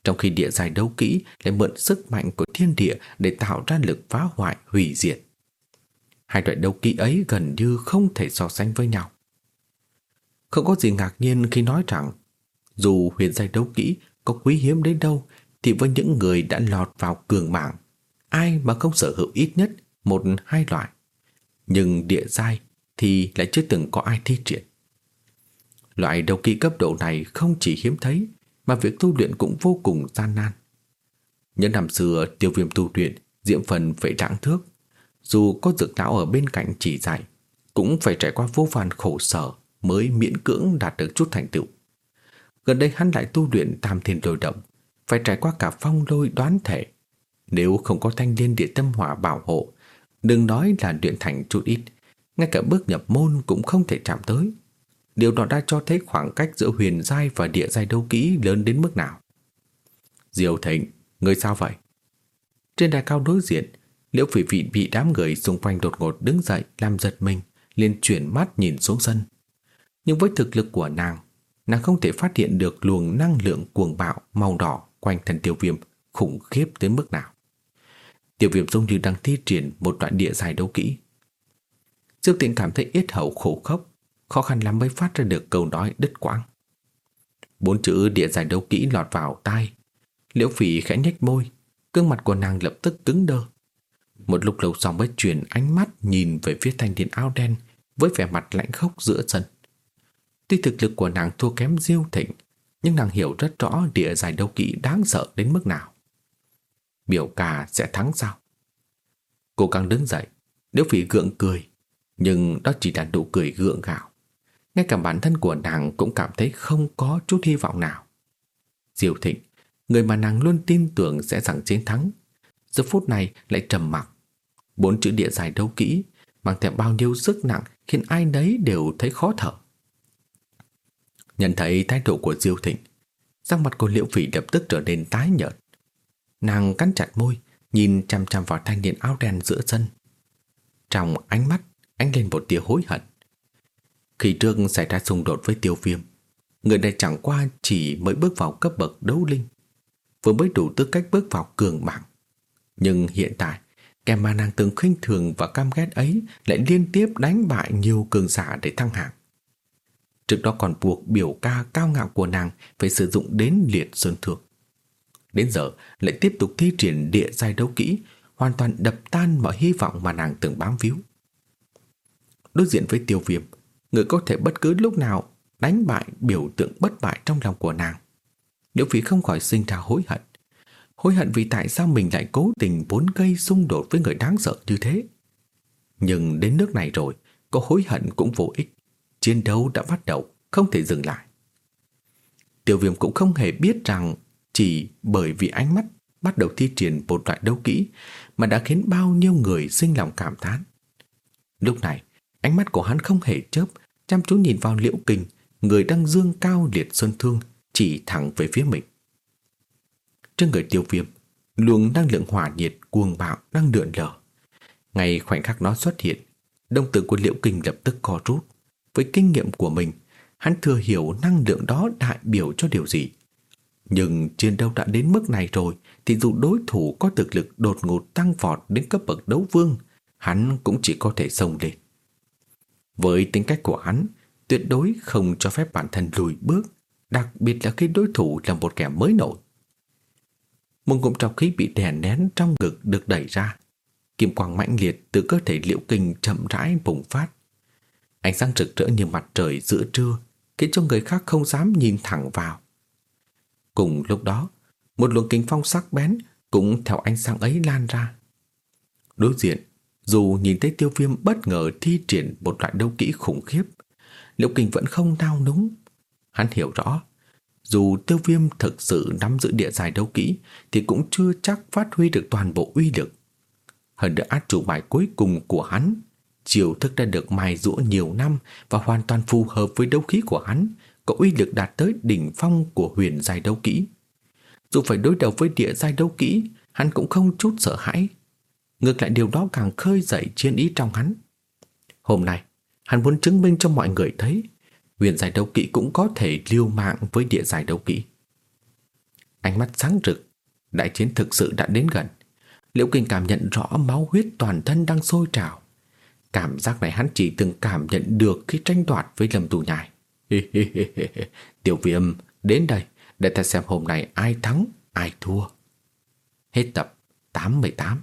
trong khi địa giai đấu kỹ lại mượn sức mạnh của thiên địa để tạo ra lực phá hoại hủy diệt. Hai loại đấu kỹ ấy gần như không thể so sánh với nhau. Không có gì ngạc nhiên khi nói rằng dù huyền giai đấu kỹ có quý hiếm đến đâu thì với những người đã lọt vào cường bảng, ai mà không sở hữu ít nhất một hai loại. Nhưng địa giai thì lại chưa từng có ai thi triển. Loại đấu kỹ cấp độ này không chỉ hiếm thấy mà việc tu luyện cũng vô cùng gian nan. Những năm xưa tiêu viêm tu luyện diệm phần phải trạng thước, dù có dược lão ở bên cạnh chỉ dạy, cũng phải trải qua vô vàn khổ sở mới miễn cưỡng đạt được chút thành tựu. Gần đây hắn lại tu luyện tam thiên lôi động, phải trải qua cả phong lôi đoán thể. Nếu không có thanh liên địa tâm hỏa bảo hộ, đừng nói là luyện thành chút ít, ngay cả bước nhập môn cũng không thể chạm tới. Điều đó đã cho thấy khoảng cách giữa huyền giai và địa giai đấu kỹ lớn đến mức nào. Diêu Thịnh, người sao vậy? Trên đài cao đối diện, Liễu Phỉ Vị bị đám người xung quanh đột ngột đứng dậy làm giật mình, liền chuyển mắt nhìn xuống sân. Nhưng với thực lực của nàng, nàng không thể phát hiện được luồng năng lượng cuồng bạo màu đỏ quanh thần tiêu viêm khủng khiếp tới mức nào. Tiêu viêm giống như đang thi triển một đoạn địa dài đấu kỹ. Diêu tiện cảm thấy yết hầu khổ khốc, khó khăn lắm mới phát ra được câu nói đứt quãng. Bốn chữ địa dài đấu kỹ lọt vào tai. Liễu phỉ khẽ nhếch môi, gương mặt của nàng lập tức cứng đơ. Một lúc lâu sau mới chuyển ánh mắt nhìn về phía thanh niên áo đen với vẻ mặt lạnh khốc giữa sân. Tuy thực lực của nàng thua kém Diêu Thịnh, nhưng nàng hiểu rất rõ địa giải đấu kỹ đáng sợ đến mức nào. Biểu ca sẽ thắng sao? Cô càng đứng dậy, Liễu phỉ gượng cười, nhưng đó chỉ là nụ cười gượng gạo. Ngay cả bản thân của nàng cũng cảm thấy không có chút hy vọng nào. Diêu Thịnh, người mà nàng luôn tin tưởng sẽ giành chiến thắng, giờ phút này lại trầm mặc. Bốn chữ địa giải đấu kỹ mang theo bao nhiêu sức nặng khiến ai nấy đều thấy khó thở. Nhận thấy thái độ của Diêu Thịnh, sắc mặt của Liễu Phỉ lập tức trở nên tái nhợt. Nàng cắn chặt môi, nhìn chăm chăm vào thanh niên áo đen giữa sân. Trong ánh mắt, ánh lên một tia hối hận. Khi trước xảy ra xung đột với tiêu viêm, người này chẳng qua chỉ mới bước vào cấp bậc đấu linh, vừa mới đủ tư cách bước vào cường bảng. Nhưng hiện tại, kẻ mà nàng từng khinh thường và cam ghét ấy lại liên tiếp đánh bại nhiều cường giả để thăng hạng. Trước đó còn buộc biểu ca cao ngạo của nàng phải sử dụng đến liệt sơn thượng. Đến giờ lại tiếp tục thi triển địa giai đấu kỹ, hoàn toàn đập tan mọi hy vọng mà nàng từng bám víu. Đối diện với tiêu viêm, người có thể bất cứ lúc nào đánh bại biểu tượng bất bại trong lòng của nàng. Liễu Phi không khỏi sinh ra hối hận. Hối hận vì tại sao mình lại cố tình vốn gây xung đột với người đáng sợ như thế. Nhưng đến nước này rồi, có hối hận cũng vô ích. Chiến đấu đã bắt đầu, không thể dừng lại. Tiểu viêm cũng không hề biết rằng chỉ bởi vì ánh mắt bắt đầu thi triển một loại đấu kỹ mà đã khiến bao nhiêu người sinh lòng cảm thán. Lúc này, ánh mắt của hắn không hề chớp, chăm chú nhìn vào liễu kình, người đang dương cao liệt sơn thương, chỉ thẳng về phía mình. Trên người tiêu viêm, luồng năng lượng hỏa nhiệt cuồng bạo đang lượn lờ. Ngay khoảnh khắc nó xuất hiện, đông tử của liễu kình lập tức co rút. Với kinh nghiệm của mình, hắn thừa hiểu năng lượng đó đại biểu cho điều gì. Nhưng chiến đấu đã đến mức này rồi thì dù đối thủ có thực lực đột ngột tăng vọt đến cấp bậc đấu vương, hắn cũng chỉ có thể xông lên. Với tính cách của hắn, tuyệt đối không cho phép bản thân lùi bước, đặc biệt là khi đối thủ là một kẻ mới nổi. Một ngụm trọc khí bị đè nén trong ngực được đẩy ra. Kim quang mãnh liệt từ cơ thể liệu kinh chậm rãi bùng phát, Ánh sáng rực rỡ như mặt trời giữa trưa khiến cho người khác không dám nhìn thẳng vào. Cùng lúc đó, một luồng kính phong sắc bén cũng theo ánh sáng ấy lan ra. Đối diện, dù nhìn thấy tiêu viêm bất ngờ thi triển một loại đấu kỹ khủng khiếp, Liễu Kinh vẫn không nao núng. Hắn hiểu rõ, dù tiêu viêm thực sự nắm giữ địa dài đấu kỹ thì cũng chưa chắc phát huy được toàn bộ uy lực. Hơn nữa át chủ bài cuối cùng của hắn chiều thức đã được mài dũa nhiều năm và hoàn toàn phù hợp với đấu khí của hắn, có uy lực đạt tới đỉnh phong của huyền giai đấu kỹ.
dù phải đối đầu với địa giai đấu kỹ, hắn cũng không chút sợ hãi. Ngược lại điều đó càng khơi dậy chiến ý trong hắn. Hôm nay, hắn muốn chứng minh cho mọi người thấy huyền giải đấu kỵ cũng có thể liêu mạng với địa giải đấu kỵ. Ánh mắt sáng rực, đại chiến thực sự đã đến gần. Liễu Kinh cảm nhận rõ máu huyết toàn thân đang sôi trào. Cảm giác này hắn chỉ từng cảm nhận được khi tranh đoạt với Lâm Tù Nhai. Tiểu viêm, đến đây, để ta xem hôm nay ai thắng, ai thua. Hết tập 88